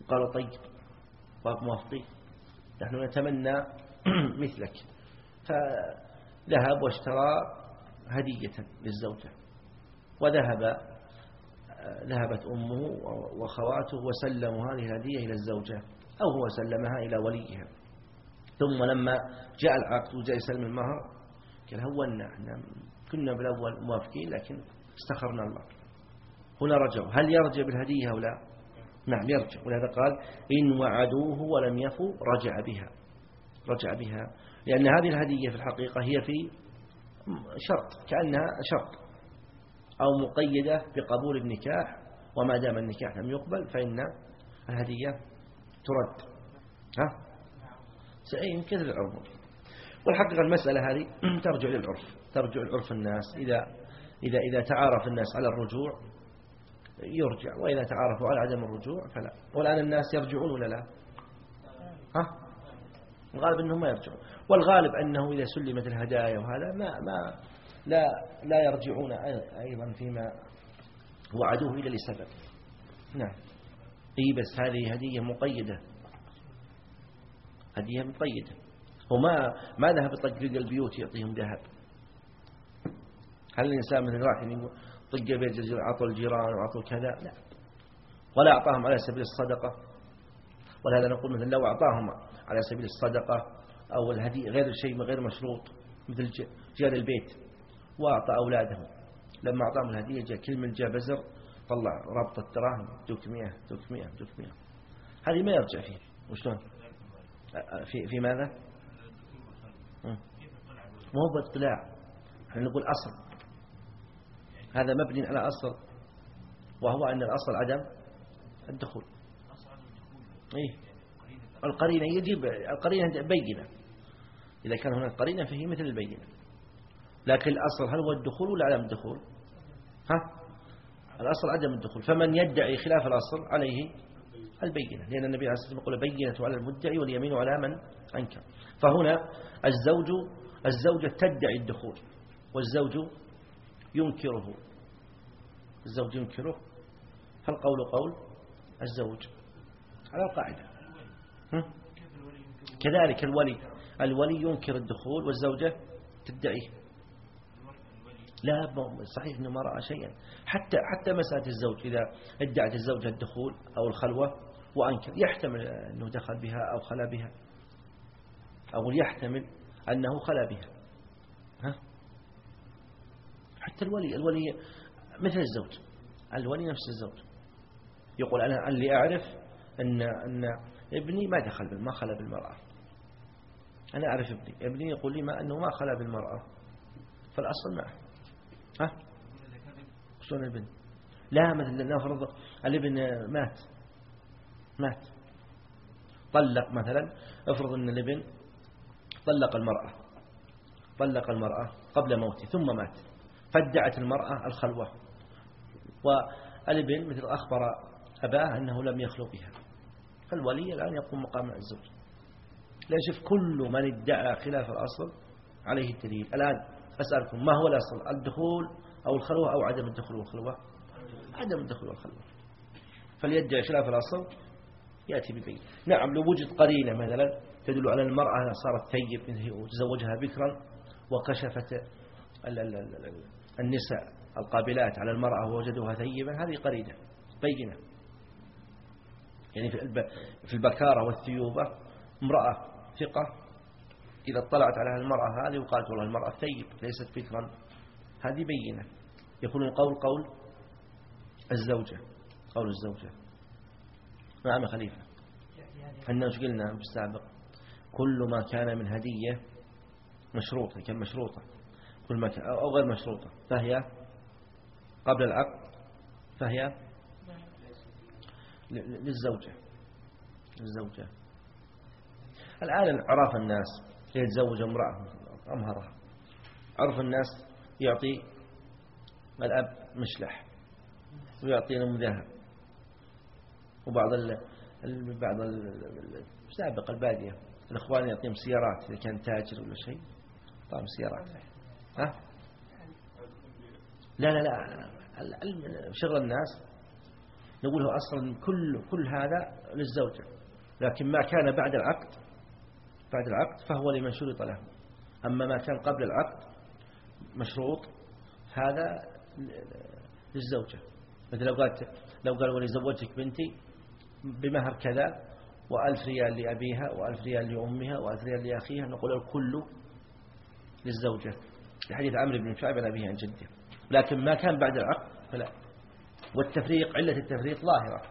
قالوا طيب موافقين نحن نتمنى مثلك. فذهب واشترى هدية للزوجة. وذهب ذهبت أمه وخواته وسلموا هذه الهدية إلى الزوجة أو هو سلمها إلى وليها. ثم لما جاء العقد وجاء يسلم المهر قال هونا إحنا كنا بالأول موافقين لكن استخرنا الله. هنا رجعوا. هل يرجع بالهدية أو لا؟ نعم يرجع. ولهذا قال إن وعدوه ولم يفوا رجع بها. رجع بها. لأن هذه الهدية في الحقيقة هي في شرط كأنها شرط. أو مقيدة بقبول النكاح وما دام النكاح لم يقبل فإن الهدية ترد. ها؟ سأين كذا العرف. والحقيقة المسألة هذه ترجع للعرف ترجع لعرف الناس. إذا إذا إذا تعارف الناس على الرجوع يرجع وإذا تعارفوا على عدم الرجوع فلا. والآن الناس يرجعون ولا لا؟ ها؟ الغالب أنهم ما يرجعون. والغالب أنه إذا سلمت الهدايا وهذا ما ما لا لا يرجعون أيضا فيما وعدوه إلا لسبب نعم. اي بس هذه هدية مقيدة. هدية مقيدة. وما ما ذهب يطق البيوت يعطيهم ذهب؟ هل الإنسان مثل واحد يقول طق بيت عطوا الجيران وعطوا كذا؟ لا. ولا أعطاهم على سبيل الصدقة؟ ولهذا نقول مثلا لو أعطاهم على سبيل الصدقة أو الهدية غير شيء غير مشروط مثل جار البيت. وأعطى أولاده لما أعطاهم الهدية جاء كل من جاء بزر طلع رابط الدراهم دوك مئة دوك مئة دوك هذه ما يرجع فيه. وشلون؟ في في ماذا؟ مو هو باطلاع. إحنا نقول أصل. هذا مبني على أصل. وهو أن الأصل عدم الدخول. إيه. القرينة يجب القرينة بينة. إذا كان هناك قرينة فهي مثل البينة. لكن الأصل هل هو الدخول ولا عدم الدخول؟ ها؟ الأصل عدم الدخول. فمن يدعي خلاف الأصل عليه البينة لأن النبي عليه الصلاة والسلام يقول بينة على المدعي واليمين على من أنكر. فهنا الزوج الزوجة تدعي الدخول والزوج ينكره. الزوج ينكره فالقول قول الزوج. على القاعدة. كذلك الولي الولي ينكر الدخول والزوجة تدعيه. لا صحيح إنه ما رأى شيئا. حتى حتى مسألة الزوج إذا ادعت الزوجه الدخول أو الخلوة وأنكر يحتمل إنه دخل بها أو خلا بها. أو يحتمل أنه خلا بها. ها؟ حتى الولي الولي مثل الزوج. الولي نفس الزوج. يقول أنا اللي أعرف أن, أن ابني ما دخل ما خلا بالمرأة. أنا أعرف ابني. ابني يقول لي ما أنه ما خلا بالمرأة. فالأصل معه. ها؟ الابن. لا مثلا نفرض الابن مات. مات. طلق مثلا افرض أن الابن طلق المرأة. طلق المرأة قبل موته ثم مات. فادعت المرأة الخلوة. والابن مثل أخبر أباه أنه لم يخلو بها. فالولي الآن يقوم مقام الزوج. لا كل من ادعى خلاف الأصل عليه الدليل. الآن أسألكم ما هو الأصل؟ الدخول أو الخلوة أو عدم الدخول والخلوة؟ عدم الدخول والخلوة. فليدعي خلاف الأصل يأتي ببين. نعم لو وجد قرينة مثلا تدل على المرأة صارت ثيب وتزوجها بكرا وكشفت النساء القابلات على المرأة ووجدوها ثيبا هذه قرينة بينة. يعني في البكارة والثيوبة امرأة ثقة إذا اطلعت على المرأة هذه وقالت والله المرأة ثيب ليست بكرا هذه بينة. يكون القول قول الزوجة قول الزوجة. نعم خليفة. إحنا وش قلنا بالسابق كل ما كان من هدية مشروطة كان مشروطة. كل ما كان أو غير مشروطة. فهي قبل العقد فهي للزوجة. للزوجة. الآن عرف الناس يتزوج امرأة. أمهرها عرف الناس يعطي الأب مشلح ويعطي أم ذهب. وبعض ال... بعض سابق البادية. الإخوان يعطيهم سيارات إذا كان تاجر ولا شيء. طعم سيارات. ها؟ لا لا لا. شغل الناس. نقوله أصلا كل كل هذا للزوجة. لكن ما كان بعد العقد بعد العقد فهو لمن شرط له أما ما كان قبل العقد مشروط هذا للزوجة. مثل لو قالت لو قال ولي زوجك بنتي بمهر كذا وألف ريال لأبيها وألف ريال لأمها وألف ريال لأخيها نقول الكل للزوجة. لحديث عمرو بن شعب عن أبيه عن جده. لكن ما كان بعد العقد فلا. والتفريق علة التفريق ظاهرة.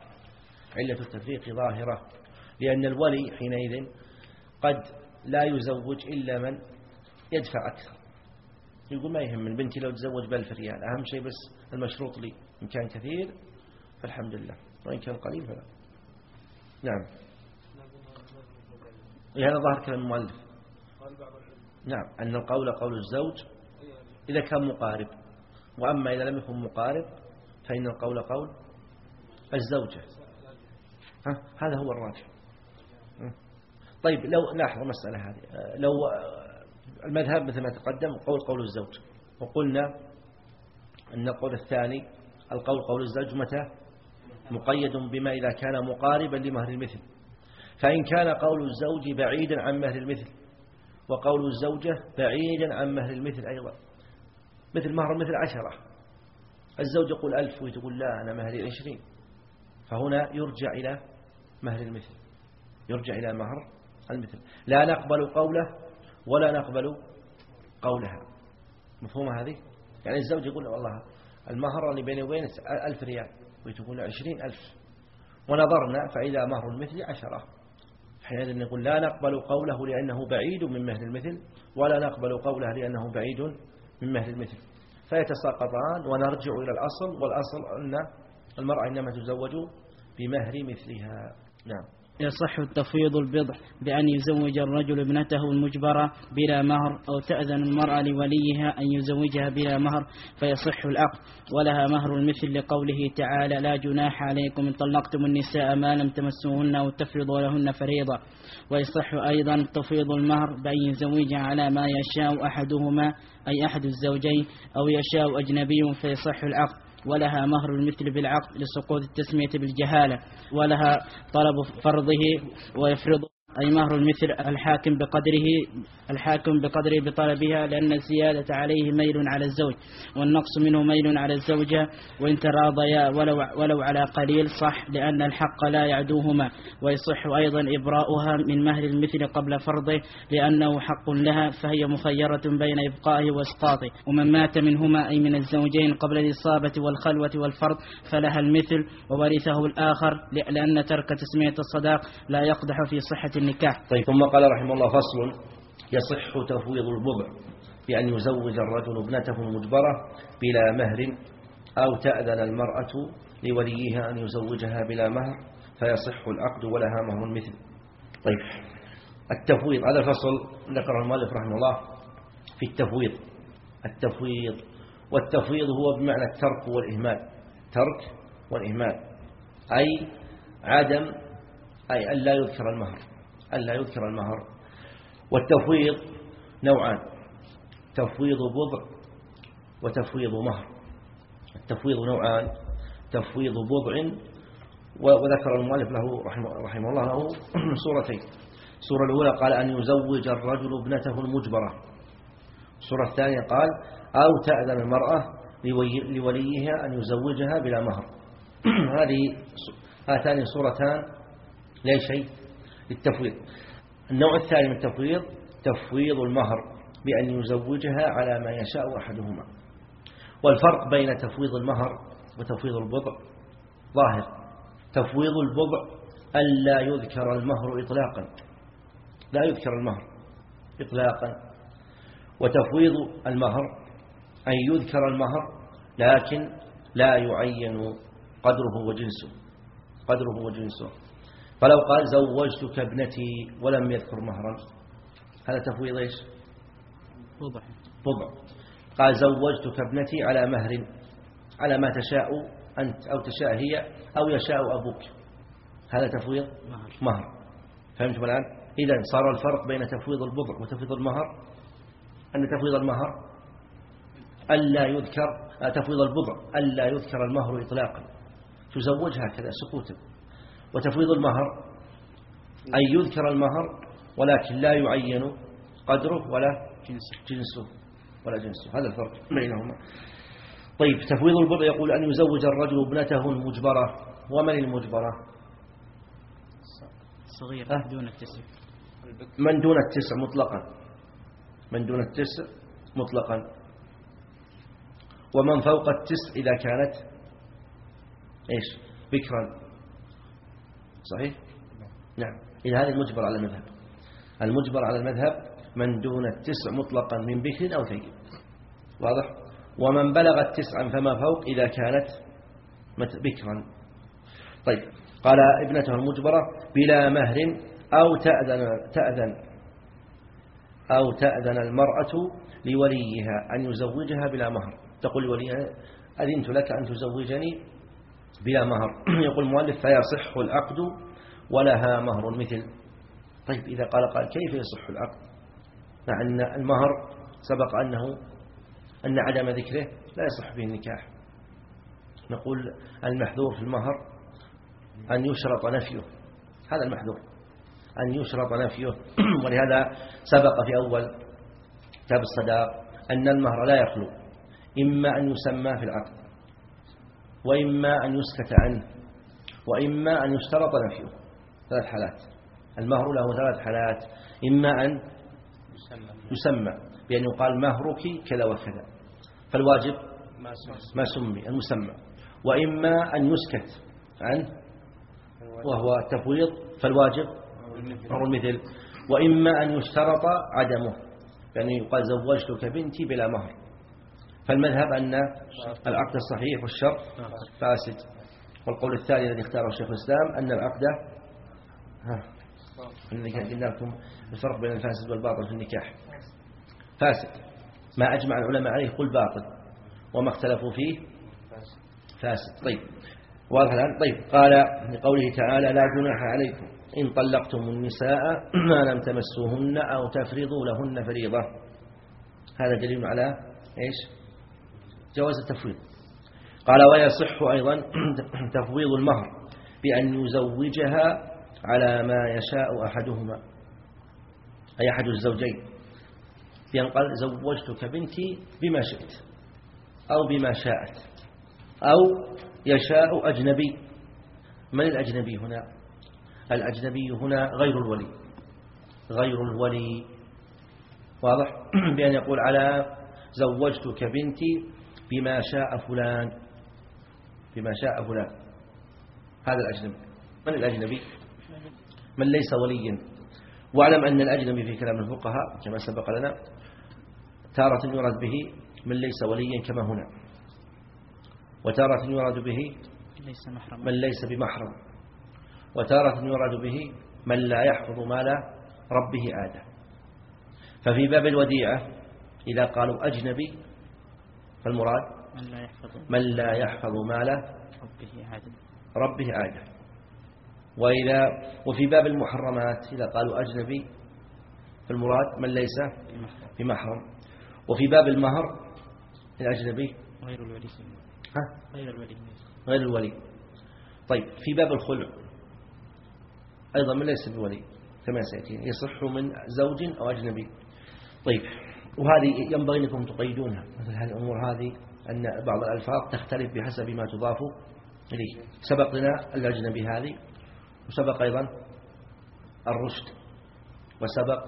علة التفريق ظاهرة. لأن الولي حينئذ قد لا يزوج إلا من يدفع أكثر. يقول ما يهم من بنتي لو تزوج بألف ريال أهم شيء بس المشروط لي إن كان كثير فالحمد لله. وإن كان قليل فلا. نعم. هذا ظاهر كلام المؤلف. نعم. أن القول قول الزوج إذا كان مقارب. وأما إذا لم يكن مقارب فإن القول قول الزوجة. ها؟ هذا هو الراجح. طيب لو لاحظ المسألة هذه لو المذهب مثل ما تقدم قول قول الزوج وقلنا أن القول الثاني القول قول الزوج متى؟ مقيد بما إذا كان مقاربا لمهر المثل. فإن كان قول الزوج بعيدا عن مهر المثل وقول الزوجة بعيدا عن مهر المثل أيضا مثل مهر المثل عشرة. الزوج يقول ألف وتقول لا أنا مهري عشرين. فهنا يرجع إلى مهر المثل يرجع إلى مهر المثل. لا نقبل قوله ولا نقبل قولها. مفهومة هذه؟ يعني الزوج يقول والله المهر اللي بيني وبينك ألف ريال وتقول عشرين ألف. ونظرنا فإذا مهر المثل عشرة. حينئذ نقول لا نقبل قوله لأنه بعيد من مهر المثل ولا نقبل قوله لأنه بعيد من مهر المثل. فيتساقطان ونرجع إلى الأصل والأصل أن المرأة إنما تزوج بمهر مثلها. نعم. يصح التفويض البضع بأن يزوج الرجل ابنته المجبرة بلا مهر أو تأذن المرأة لوليها أن يزوجها بلا مهر فيصح العقد ولها مهر المثل لقوله تعالى لا جناح عليكم إن طلقتم النساء ما لم تمسوهن أو تفرضوا لهن فريضة ويصح أيضا تفويض المهر بأن يزوجها على ما يشاء أحدهما أي أحد الزوجين أو يشاء أجنبي فيصح العقد ولها مهر المثل بالعقد لسقوط التسمية بالجهالة ولها طلب فرضه ويفرض أي مهر المثل الحاكم بقدره الحاكم بقدره بطلبها لأن الزيادة عليه ميل على الزوج والنقص منه ميل على الزوجة وإن تراضيا ولو, ولو على قليل صح لأن الحق لا يعدوهما ويصح أيضا إبراؤها من مهر المثل قبل فرضه لأنه حق لها فهي مخيرة بين إبقائه وإسقاطه ومن مات منهما أي من الزوجين قبل الإصابة والخلوة والفرض فلها المثل وورثه الآخر لأن ترك تسمية الصداق لا يقدح في صحة النكاح طيب ثم قال رحمه الله فصل يصح تفويض البضع بأن يزوج الرجل ابنته المجبرة بلا مهر أو تأذن المرأة لوليها أن يزوجها بلا مهر فيصح العقد ولها مهر المثل طيب التفويض هذا الفصل ذكره المؤلف رحمه الله في التفويض. التفويض والتفويض هو بمعنى الترك والإهمال. ترك والإهمال أي عدم أي أن لا يذكر المهر. أن لا يذكر المهر. والتفويض نوعان تفويض بضع وتفويض مهر. التفويض نوعان تفويض بضع وذكر المؤلف له رحمه, الله له سورتين السورة الأولى قال أن يزوج الرجل ابنته المجبرة. السورة الثانية قال أو تأذن المرأة لوليها أن يزوجها بلا مهر. هذه هاتان صورتان لا شيء؟ للتفويض النوع الثاني من التفويض تفويض المهر بأن يزوجها على ما يشاء أحدهما. والفرق بين تفويض المهر وتفويض البضع. ظاهر. تفويض البضع ألا يذكر المهر إطلاقا. لا يذكر المهر إطلاقا. وتفويض المهر أن يذكر المهر لكن لا يعين قدره وجنسه. قدره وجنسه. فلو قال زوجتك ابنتي ولم يذكر مهرا هذا تفويض إيش؟ وضع وضع. قال زوجتك ابنتي على مهر على ما تشاء أنت أو تشاء هي أو يشاء أبوك. هذا تفويض مهر, مهر. فهمتم الآن؟ إذا صار الفرق بين تفويض البضع وتفويض المهر. أن تفويض المهر ألا يذكر تفويض البضع ألا يذكر المهر إطلاقا. تزوجها كذا سكوتا. وتفويض المهر أن يذكر المهر ولكن لا يعين قدره ولا جنسه ولا جنسه. هذا الفرق بينهما. طيب تفويض البر يقول أن يزوج الرجل ابنته المجبرة. ومن المجبرة؟ صغيرة أه؟ دون التسع. من دون التسع؟ مطلقا. من دون التسع؟ مطلقا. ومن فوق التسع إذا كانت إيش؟ بكرا. صحيح؟ نعم. إذا هذا المجبر على المذهب. المجبر على المذهب من دون التسع مطلقا من بكر أو ثيب واضح؟ ومن بلغ التسع فما فوق إذا كانت بكرا. طيب. قال ابنته المجبرة بلا مهر أو تأذن, تأذن أو تأذن المرأة لوليها أن يزوجها بلا مهر. تقول لوليها أذنت لك أن تزوجني؟ بلا مهر. يقول المؤلف فيصح العقد ولها مهر. مثل طيب إذا قال قال كيف يصح العقد؟ مع أن المهر سبق أنه أن عدم ذكره لا يصح به النكاح. نقول المحذور في المهر أن يشرط نفيه. هذا المحذور أن يشرط نفيه. ولهذا سبق في أول كتاب الصداق أن المهر لا يخلو إما أن يسمى في العقد. وإما أن يسكت عنه وإما أن يشترط نفيه ثلاث حالات. المهر له ثلاث حالات إما أن يسمى بأن يقال مهرك كذا وكذا. فالواجب ما سمي المسمى. وإما أن يسكت عنه وهو التفويض فالواجب مهر المثل. وإما أن يشترط عدمه يعني يقال زوجتك بنتي بلا مهر. فالمذهب أن العقد الصحيح والشرط فاسد. والقول الثاني الذي اختاره شيخ الإسلام أن العقد ها قلنا لكم الفرق بين الفاسد والباطل في النكاح. فاسد. ما أجمع العلماء عليه قل باطل. وما اختلفوا فيه فاسد. طيب. واضح الآن؟ طيب. قال لقوله تعالى لا جناح عليكم. إن طلقتم النساء ما لم تمسوهن أو تفرضوا لهن فريضة. هذا دليل على إيش؟ جواز التفويض. قال ويصح أيضا تفويض المهر بأن يزوجها على ما يشاء أحدهما أي أحد الزوجين. بأن قال زوجتك بنتي بما شئت أو بما شاءت أو يشاء أجنبي. من الأجنبي هنا؟ الأجنبي هنا غير الولي غير الولي. واضح؟ بأن يقول على زوجتك بنتي بما شاء فلان. بما شاء فلان. هذا الأجنبي. من الأجنبي؟ من ليس وليا. واعلم أن الأجنبي في كلام الفقهاء كما سبق لنا تارة يراد به من ليس وليا كما هنا. وتارة يراد به من ليس بمحرم. وتارة يراد به من لا يحفظ مال ربه عادة ففي باب الوديعة إذا قالوا أجنبي فالمراد من لا يحفظ, من لا يحفظ مال ربه عادة ربه عادة وإذا وفي باب المحرمات إذا قالوا أجنبي فالمراد من ليس بمحرم. وفي باب المهر الأجنبي. غير الولي. ها؟ غير الولي. غير الولي. طيب في باب الخلع. أيضا من ليس بولي كما سيأتي. يصح من زوج أو أجنبي. طيب وهذه ينبغي أنكم تقيدونها مثل هذه الأمور هذه أن بعض الألفاظ تختلف بحسب ما تضاف إليه. سبق لنا الأجنبي هذه وسبق أيضا الرشد وسبق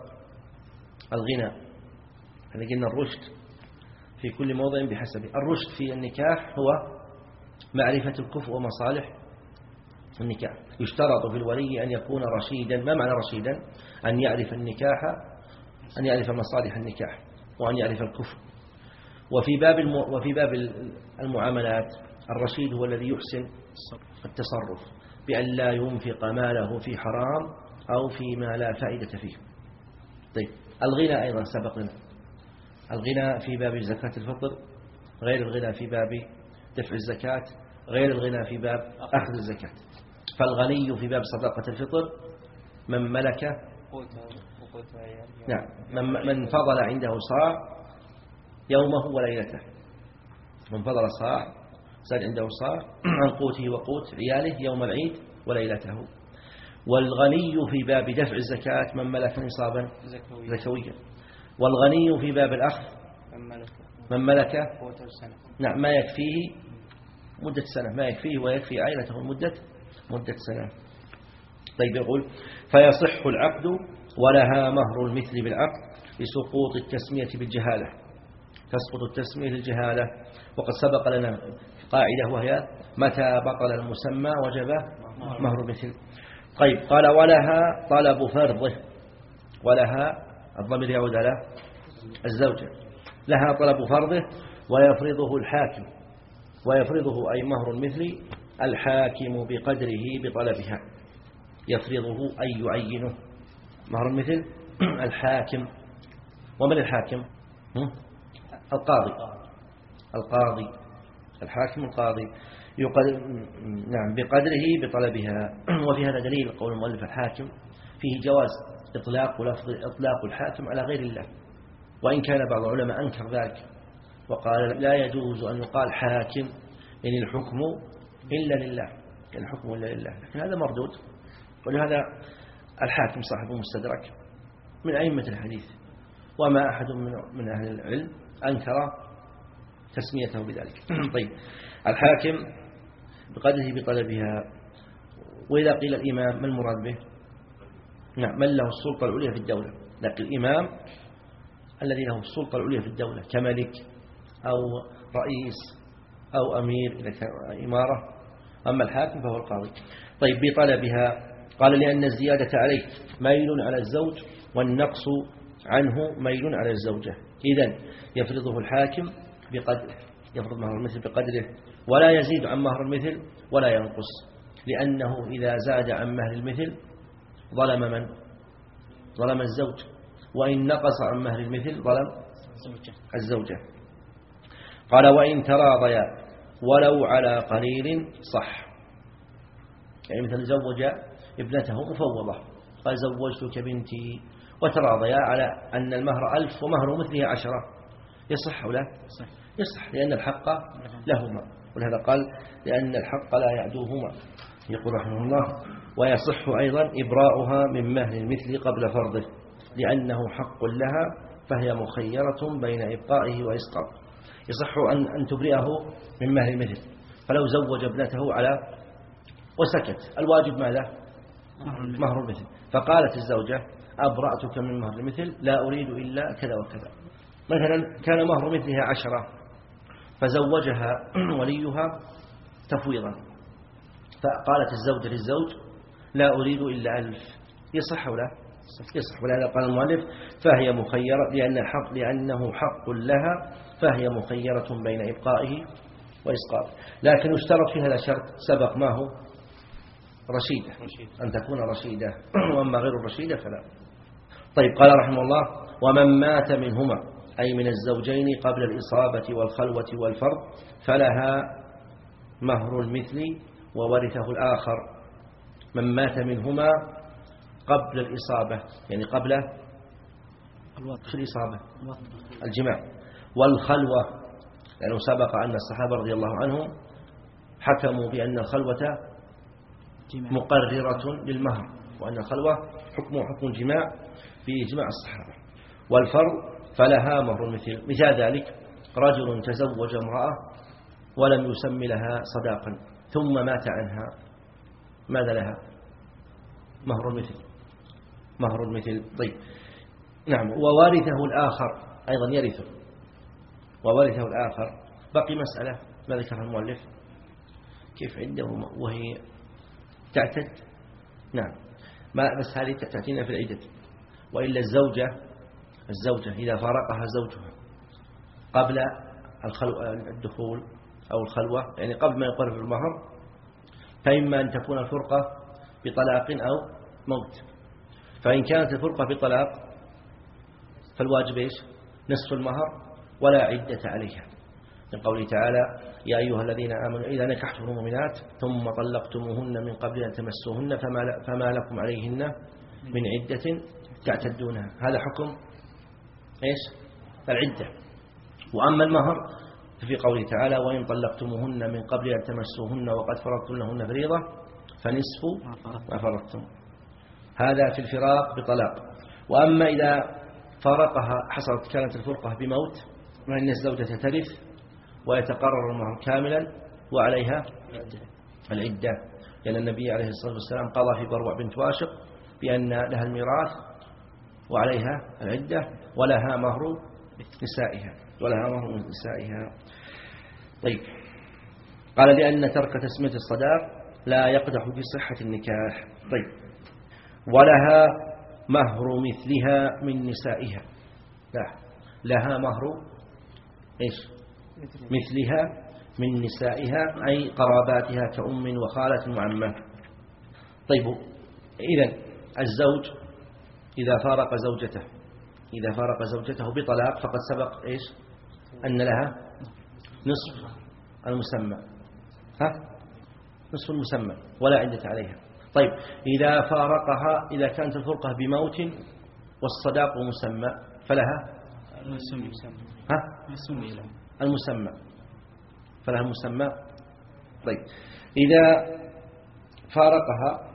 الغنى. هذا قلنا الرشد في كل موضع بحسبه. الرشد في النكاح هو معرفة الكفء ومصالح النكاح. يشترط في الولي أن يكون رشيدا. ما معنى رشيدا؟ أن يعرف النكاح أن يعرف مصالح النكاح. وأن يعرف الكفر. وفي باب وفي باب المعاملات الرشيد هو الذي يحسن التصرف بأن لا ينفق ماله في حرام أو فيما لا فائدة فيه. طيب الغنى أيضا سبق لنا. الغنى في باب زكاة الفطر غير الغنى في باب دفع الزكاة غير الغنى في باب أخذ الزكاة. فالغني في باب صدقة الفطر من ملك نعم. من فضل عنده صاع يومه وليلته. من فضل صاع زاد عنده صاع عن قوته وقوت عياله يوم العيد وليلته. والغني في باب دفع الزكاة من ملك نصابا زكويا. والغني في باب الأخذ من ملك نعم ما يكفيه مدة سنة. ما يكفيه ويكفي عائلته مدة مدة سنة. طيب يقول فيصح العقد ولها مهر المثل بالعقد لسقوط التسمية بالجهالة. تسقط التسمية للجهالة. وقد سبق لنا قاعدة وهي متى بطل المسمى وجب مهر المثل. طيب قال ولها طلب فرضه. ولها الضمير يعود على الزوجة. لها طلب فرضه ويفرضه الحاكم. ويفرضه أي مهر المثل الحاكم بقدره بطلبها. يفرضه أي يعينه. مهر المثل؟ الحاكم. ومن الحاكم؟ القاضي. القاضي. الحاكم القاضي. نعم بقدره بطلبها. وفي هذا دليل قول المؤلف الحاكم. فيه جواز إطلاق ولفظ إطلاق الحاكم على غير الله. وإن كان بعض العلماء أنكر ذلك. وقال لا يجوز أن يقال حاكم إن الحكم إلا لله. إن الحكم إلا لله. لكن هذا مردود. ولهذا الحاكم صاحب المستدرك من أئمة الحديث وما أحد من أهل العلم أنكر تسميته بذلك. طيب الحاكم بقدره بطلبها وإذا قيل الإمام ما المراد به؟ نعم من له السلطة العليا في الدولة؟ لكن الإمام الذي له السلطة العليا في الدولة كملك أو رئيس أو أمير إمارة. أما الحاكم فهو القاضي. طيب بطلبها قال لأن الزيادة عليه ميل على الزوج والنقص عنه ميل على الزوجة. إذن يفرضه الحاكم بقدره يفرض مهر المثل بقدره. ولا يزيد عن مهر المثل ولا ينقص. لأنه إذا زاد عن مهر المثل ظلم من؟ ظلم الزوج. وإن نقص عن مهر المثل ظلم الزوجة. قال وإن تراضيا ولو على قليل صح. يعني مثل زوج ابنته مفوضة. قال زوجتك بنتي. وتراضيا على أن المهر ألف ومهر مثله عشرة. يصح ولا؟ يصح لأن الحق لهما. ولهذا قال لأن الحق لا يعدوهما. يقول رحمه الله ويصح أيضا إبراؤها من مهل المثل قبل فرضه لأنه حق لها فهي مخيرة بين إبقائه وإسقاطه يصح أن, أن تبرئه من مهل المثل. فلو زوج ابنته على وسكت. الواجب ماذا؟ مهر المثل فقالت الزوجة أبرأتك من مهر المثل لا أريد إلا كذا وكذا. مثلا كان مهر مثلها عشرة فزوجها وليها تفويضا. فقالت الزوجة للزوج لا أريد إلا ألف. يصح ولا؟ يصح. ولهذا قال المؤلف فهي مخيرة لأن حق لأنه حق لها فهي مخيرة بين إبقائه وإسقاطه. لكن يشترط في هذا الشرط سبق ما هو؟ رشيدة. أن تكون رشيدة. وأما غير الرشيدة فلا. طيب قال رحمه الله ومن مات منهما أي من الزوجين قبل الإصابة والخلوة والفرض فلها مهر المثل وورثه الآخر. من مات منهما قبل الإصابة يعني قبل شو الإصابة. الجماع. والخلوة لأنه سبق أن الصحابة رضي الله عنهم حكموا بأن الخلوة مقررة للمهر وأن الخلوة حكمه حكم الجماع في إجماع الصحابة. والفرض فلها مهر مثل مثال ذلك رجل تزوج امرأة ولم يسم لها صداقا ثم مات عنها ماذا لها؟ مهر المثل مهر المثل طيب. نعم ووارثه الآخر أيضا يرثه وورثه الآخر بقي مسألة ما ذكرها المؤلف؟ كيف عنده وهي تعتد. نعم. ما بس هذه تأتينا في العدة. وإلا الزوجة الزوجة إذا فارقها زوجها قبل الدخول أو الخلوة يعني قبل ما يقرب المهر فإما أن تكون الفرقة بطلاق أو موت. فإن كانت الفرقة بطلاق فالواجب إيش؟ نصف المهر ولا عدة عليها. من قوله تعالى يا أيها الذين آمنوا إذا نكحتم المؤمنات ثم طلقتموهن من قبل أن تمسوهن فما, فما لكم عليهن من عدة تعتدونها. هذا حكم إيش؟ العدة. وأما المهر ففي قوله تعالى وإن طلقتموهن من قبل أن تمسوهن وقد فرضتم لهن فريضة فنصف ما فرضتم. هذا في الفراق بطلاق. وأما إذا فارقها حصلت كانت الفرقة بموت فإن الزوجة ترث ويتقرر المهر كاملا وعليها العدة. لأن النبي عليه الصلاة والسلام قضى في بروع بنت واشق بأن لها الميراث وعليها العدة ولها مهر نسائها ولها مهر نسائها. طيب. قال لأن ترك تسمية الصداق لا يقدح بصحة النكاح. طيب. ولها مهر مثلها من نسائها. لا. لها مهر إيش؟ مثلها من نسائها أي قراباتها كأم وخالة وعمة. طيب إذا الزوج إذا فارق زوجته إذا فارق زوجته بطلاق فقد سبق إيش؟ أن لها نصف المسمى. ها؟ نصف المسمى ولا عدة عليها. طيب إذا فارقها إذا كانت الفرقة بموت والصداق مسمى فلها؟ ها؟ المسمى. فلها المسمى طيب. إذا فارقها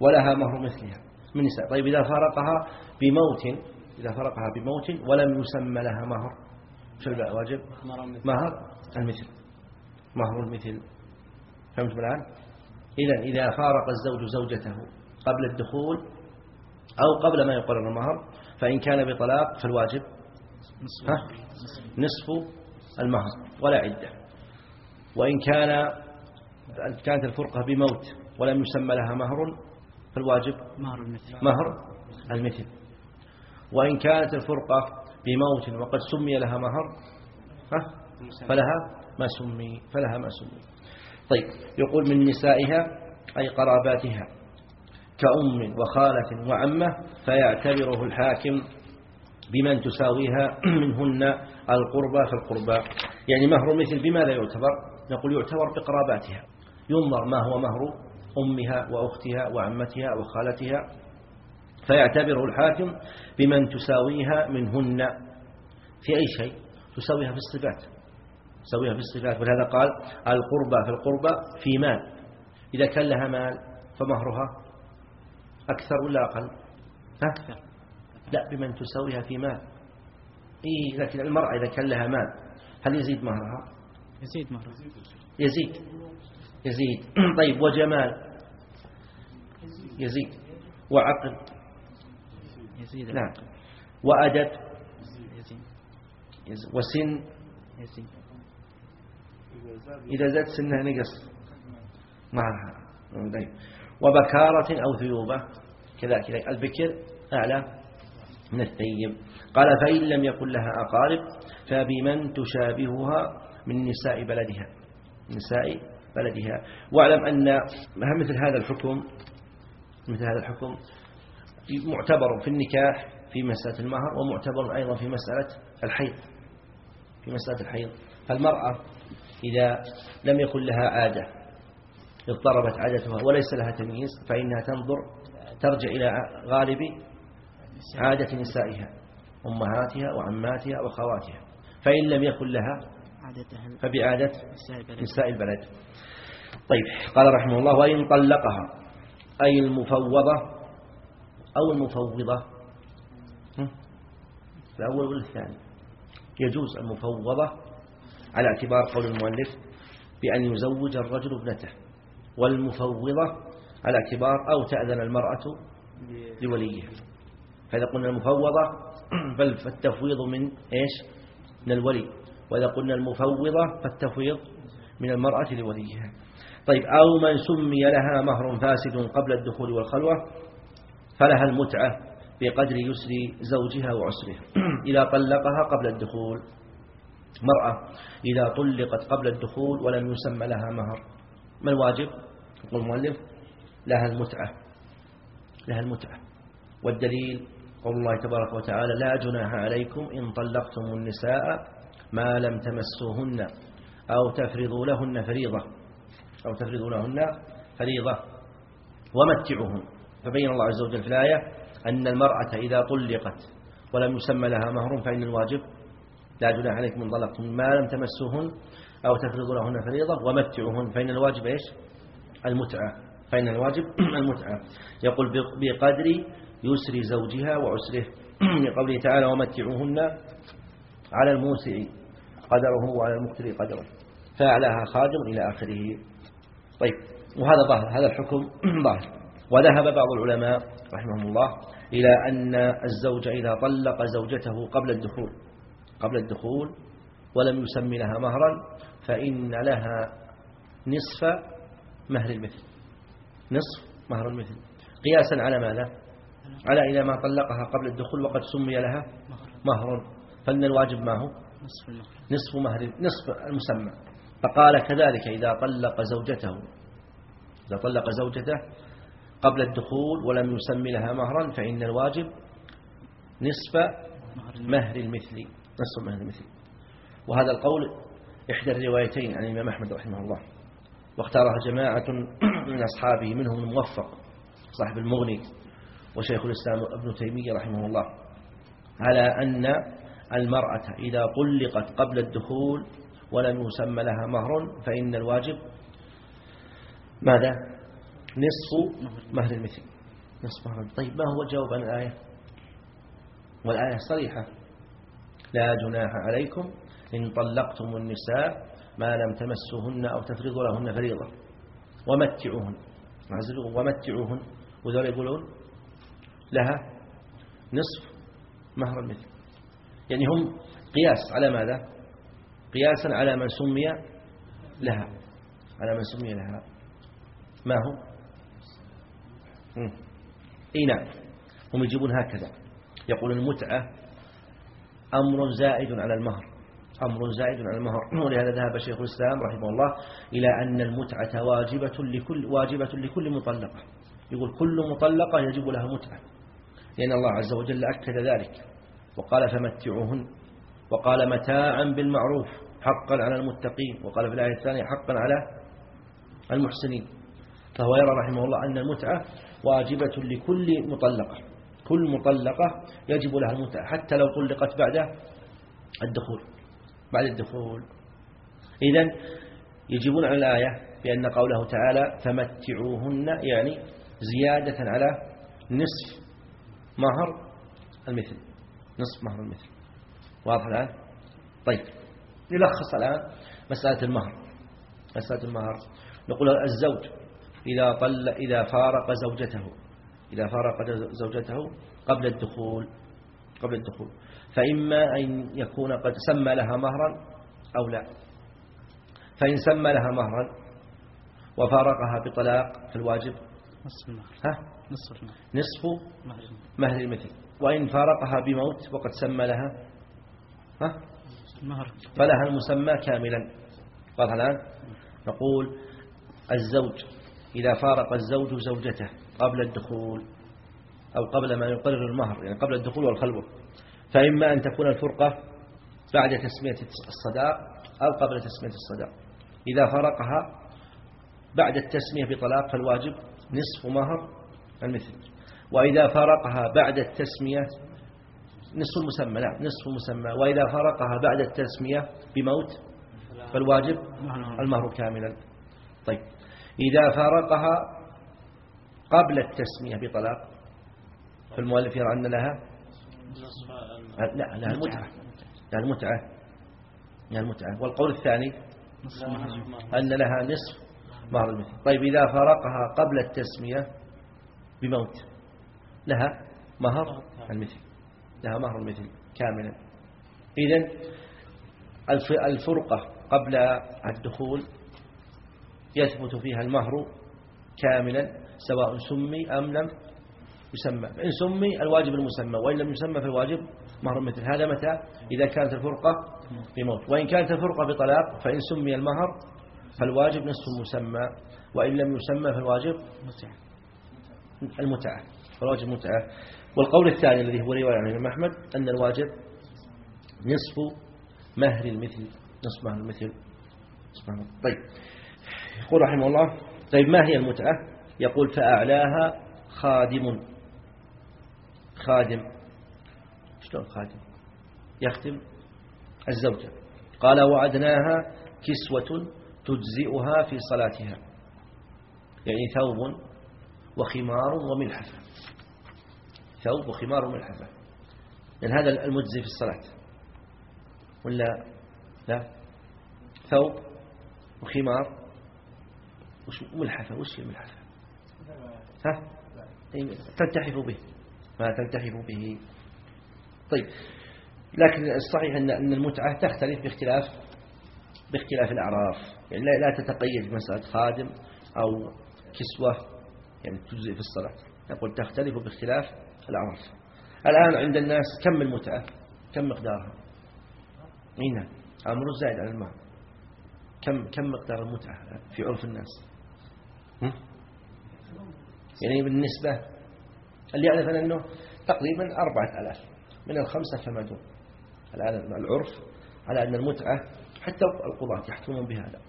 ولها مهر مثلها. من نساء. طيب إذا فارقها بموت إذا فرقها بموت ولم يسمى لها مهر. شو الواجب مهر المثل. مهر المثل. فهمت الآن إذا إذا فارق الزوج زوجته قبل الدخول أو قبل ما يقرر المهر فإن كان بطلاق فالواجب. ها؟ نصف المهر ولا عدة. وإن كان كانت الفرقة بموت ولم يسمى لها مهر فالواجب مهر المثل. مهر المثل. وإن كانت الفرقة بموت وقد سمي لها مهر فلها ما سمي فلها ما سمي. طيب يقول من نسائها أي قراباتها كأم وخالة وعمة فيعتبره الحاكم بمن تساويها منهن القربى في القربى. يعني مهر مثل بماذا يعتبر نقول يعتبر بقراباتها. ينظر ما هو مهر أمها وأختها وعمتها وخالتها. فيعتبره الحاكم بمن تساويها منهن في أي شيء. تساويها في الصفات. تساويها في الصفات. ولهذا قال القربى في القربى في مال. إذا كان لها مال فمهرها أكثر ولا أقل؟ ها؟ لا بمن تساويها في مال. إيه لكن المرأة إذا كان لها مال هل يزيد مهرها؟ يزيد مهرها. يزيد. يزيد. طيب وجمال يزيد. وعقل؟ يزيد. نعم. وأدب؟ يزيد. وسن؟ يزيد. إذا زاد سنها نقص معها طيب. وبكارة أو ثيوبة؟ كذلك البكر أعلى. من الثيب. قال فإن لم يكن لها أقارب فبمن تشابهها من نساء بلدها. نساء بلدها. واعلم أن مثل هذا الحكم مثل هذا الحكم معتبر في النكاح في مسألة المهر ومعتبر أيضا في مسألة الحيض. في مسألة الحيض. فالمرأة إذا لم يكن لها عادة اضطربت عادتها وليس لها تمييز فإنها تنظر ترجع إلى غالب عادة نسائها أمهاتها وعماتها وخواتها فإن لم يكن لها فبعادة نساء البلد. طيب قال رحمه الله وإن طلقها أي المفوضة أو المفوضة. الأول والثاني يجوز المفوضة على اعتبار قول المؤلف بأن يزوج الرجل ابنته والمفوضة على اعتبار أو تأذن المرأة لوليها. فإذا قلنا المفوضة فالتفويض من إيش؟ من الولي. وإذا قلنا المفوضة فالتفويض من المرأة لوليها. طيب أو من سمي لها مهر فاسد قبل الدخول والخلوة فلها المتعة بقدر يسر زوجها وعسره إذا طلقها قبل الدخول مرأة إذا طلقت قبل الدخول ولم يسمى لها مهر ما الواجب؟ يقول المؤلف لها المتعة. لها المتعة. والدليل قول الله تبارك وتعالى لا جناح عليكم إن طلقتم النساء ما لم تمسوهن أو تفرضوا لهن فريضة أو تفرضوا لهن فريضة ومتعوهن. فبين الله عز وجل في الآية أن المرأة إذا طلقت ولم يسمى لها مهر فإن الواجب لا جناح عليكم من طلقتم ما لم تمسوهن أو تفرضوا لهن فريضة ومتعوهن فإن الواجب إيش؟ المتعة. فإن الواجب المتعة. يقول بقدر يسر زوجها وعسره لقوله تعالى ومتعوهن على الموسع قدره وعلى المقتر قدره. فأعلاها خادم إلى آخره. طيب وهذا ظاهر هذا الحكم ظاهر. وذهب بعض العلماء رحمهم الله إلى أن الزوج إذا طلق زوجته قبل الدخول قبل الدخول ولم يسمي لها مهرا فإن لها نصف مهر المثل. نصف مهر المثل. قياسا على ماذا؟ على إذا ما طلقها قبل الدخول وقد سمي لها مهر. فإن الواجب ما هو؟ نصف مهر نصف المسمى. فقال كذلك إذا طلق زوجته إذا طلق زوجته قبل الدخول ولم يسمي لها مهرا فإن الواجب نصف مهر المثل نصف مهر المثل. وهذا القول إحدى الروايتين عن الإمام أحمد رحمه الله. واختارها جماعة من أصحابه منهم الموفق صاحب المغني. وشيخ الإسلام ابن تيمية رحمه الله على أن المرأة إذا طلقت قبل الدخول ولم يسمى لها مهر فإن الواجب ماذا؟ نصف مهر المثل. نصف مهر طيب ما هو الجواب عن الآية؟ والآية صريحة. لا جناح عليكم إن طلقتم النساء ما لم تمسوهن أو تفرضوا لهن فريضة. ومتعوهن. ومتعوهن. وذول يقولون لها نصف مهر المثل. يعني هم قياس على ماذا؟ قياسا على من سمي لها. على من سمي لها. ما هو؟ إي نعم. هم يجيبون هكذا. يقول المتعة أمر زائد على المهر. أمر زائد على المهر. ولهذا ذهب شيخ الإسلام رحمه الله إلى أن المتعة واجبة لكل, واجبة لكل مطلقة. يقول كل مطلقة يجب لها متعة. لأن الله عز وجل أكد ذلك. وقال فمتعوهن وقال متاعا بالمعروف حقا على المتقين. وقال في الآية الثانية حقا على المحسنين. فهو يرى رحمه الله أن المتعة واجبة لكل مطلقة. كل مطلقة يجب لها المتعة حتى لو طلقت بعد الدخول. بعد الدخول. إذا يجيبون على الآية بأن قوله تعالى فمتعوهن يعني زيادة على نصف. مهر المثل نصف مهر المثل واضح الآن؟ طيب نلخص الآن مسألة المهر. مسألة المهر نقول الزوج إذا طل إذا فارق زوجته إذا فارق زوجته قبل الدخول قبل الدخول فإما أن يكون قد سمى لها مهرا أو لا. فإن سمى لها مهرا وفارقها بطلاق فالواجب. نصف المهر. ها؟ نصف نصف مهر المثل وإن فارقها بموت وقد سمى لها. ها؟ فلها المسمى كاملا. واضح الآن؟ نقول الزوج. إذا فارق الزوج زوجته قبل الدخول أو قبل ما يقرر المهر يعني قبل الدخول والخلوة. فإما أن تكون الفرقة بعد تسمية الصداق أو قبل تسمية الصداق إذا فرقها بعد التسمية بطلاق فالواجب نصف مهر المثل. وإذا فرقها بعد التسمية نصف المسمى لا نصف المسمى. وإذا فرقها بعد التسمية بموت فالواجب المهر كاملا. طيب. إذا فارقها قبل التسمية بطلاق فالمؤلف يرى أن لها لا لها المتعة لها المتعة لها المتعة. والقول الثاني أن لها نصف مهر المثل. طيب إذا فارقها قبل التسمية بموت. لها مهر المثل. لها مهر المثل كاملا. إذن الفرقة قبل الدخول يثبت فيها المهر كاملا سواء سمي أم لم يسمى. إن سمي الواجب المسمى وإن لم يسمى فالواجب مهر مثل هذا متى؟ إذا كانت الفرقة بموت. وإن كانت الفرقة بطلاق فإن سمي المهر فالواجب نصف المسمى وإن لم يسمى فالواجب المتعة فالواجب متعة. والقول الثاني الذي هو رواية عن الإمام أحمد أن الواجب نصف مهر المثل نصف مهر المثل. طيب. يقول رحمه الله طيب ما هي المتعة؟ يقول فأعلاها خادم. خادم. شلون خادم؟ يخدم الزوجة. قال وعدناها كسوة تجزئها في صلاتها. يعني ثوب وخمار وملحفة ثوب وخمار وملحفة يعني هذا المجزي في الصلاة. ولا لا؟ ثوب وخمار. وش ملحفة وش الملحفة ها؟ تلتحف به. ما تلتحف به. طيب. لكن الصحيح أن أن المتعة تختلف باختلاف باختلاف الأعراف. يعني لا تتقيد بمسألة خادم أو كسوة. يعني تجزئ في الصلاة. نقول تختلف باختلاف الأعراف الآن عند الناس كم المتعة؟ كم مقدارها؟ هنا أمر زائد على الماء كم كم مقدار المتعة في عرف الناس؟ يعني بالنسبة اللي يعرف أنه تقريبا أربعة ألاف. من الخمسة فما دون. الآن العرف على أن المتعة حتى القضاة يحكمون بهذا.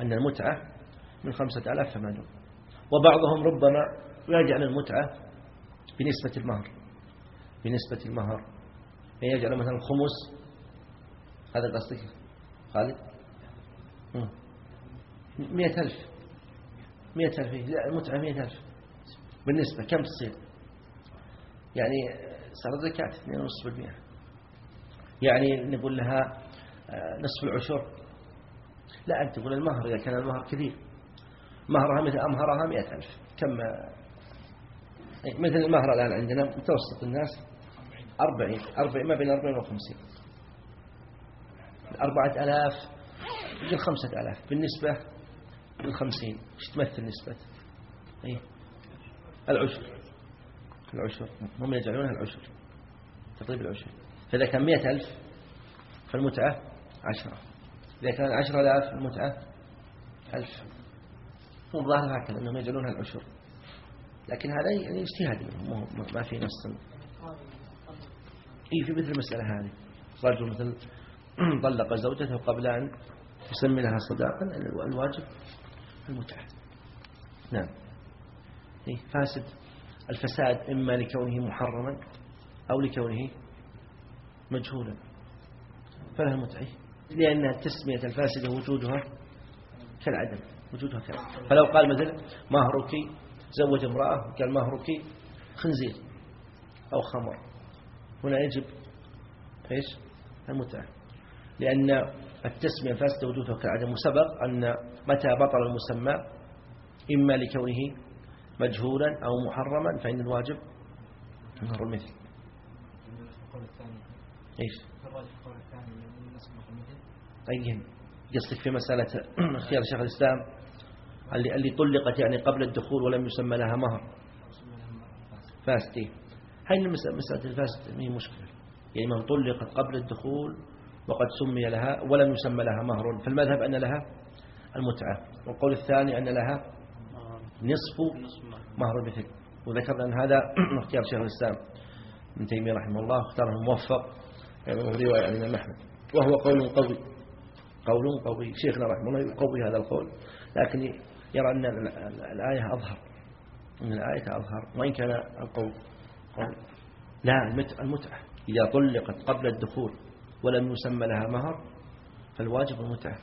أن المتعة من خمسة آلاف فما دون. وبعضهم ربما يجعل المتعة بنسبة المهر بنسبة المهر. يجعل مثلا خمس. هذا قصدك خالد؟ مئة ألف. مئة ألف. المتعة مئة ألف. بالنسبة كم تصير؟ يعني صار زكاة 2.5% يعني نقول لها آه، نصف العشر. لا أنت تقول المهر إذا كان المهر كثير. مهرها مثل أمهرها مئة ألف. كم؟ مثل المهر الآن عندنا متوسط الناس أربعين. أربعين ما بين أربعين وخمسين. أربعة ألاف يجي خمسة ألاف. بالنسبة للخمسين إيش تمثل نسبة؟ أي العشر. العشر. هم يجعلونها العشر. تطيب العشر. فإذا كان مئة ألف فالمتعة عشرة. إذا كان عشرة ألاف المتعة ألف. الظاهر هكذا أنهم يجعلونها العشر. لكن هذا يعني اجتهاد منهم ما في نص. اي في مثل المسألة هذه. رجل مثل طلق زوجته قبل أن يسمي لها صداقا الواجب المتعة. نعم. إيه فاسد. الفساد إما لكونه محرما أو لكونه مجهولا. فلها المتعة لأن تسمية الفاسدة وجودها كالعدم. وجودها كالعدم فلو قال مثلا مهرك زوج امرأة قال مهرك خنزير أو خمر. هنا يجب إيش؟ المتعة. لأن التسمية الفاسدة وجودها كالعدم وسبق أن متى بطل المسمى إما لكونه مجهولا أو محرما فإن الواجب نهر المثل. إيش؟ أيهم قصدك في مسألة اختيار شيخ الإسلام؟ اللي, طلقت يعني قبل الدخول ولم يسمى لها مهر. فاسدين هاي مسألة الفاسد هي مشكلة. يعني من طلقت قبل الدخول وقد سمي لها ولم يسمى لها مهر. فالمذهب أن لها المتعة. والقول الثاني أن لها نصف مهر المثل وذكرنا أن هذا اختيار شيخ الإسلام ابن تيمية رحمه الله اختاره موفق يعني رواية عن وهو قول قوي. قول قوي. شيخنا رحمه الله يقوي هذا القول. لكن يرى أن الآية أظهر أن الآية أظهر. وإن كان القول قول لا المتعة. إذا طلقت قبل الدخول ولم يسمى لها مهر فالواجب المتعة.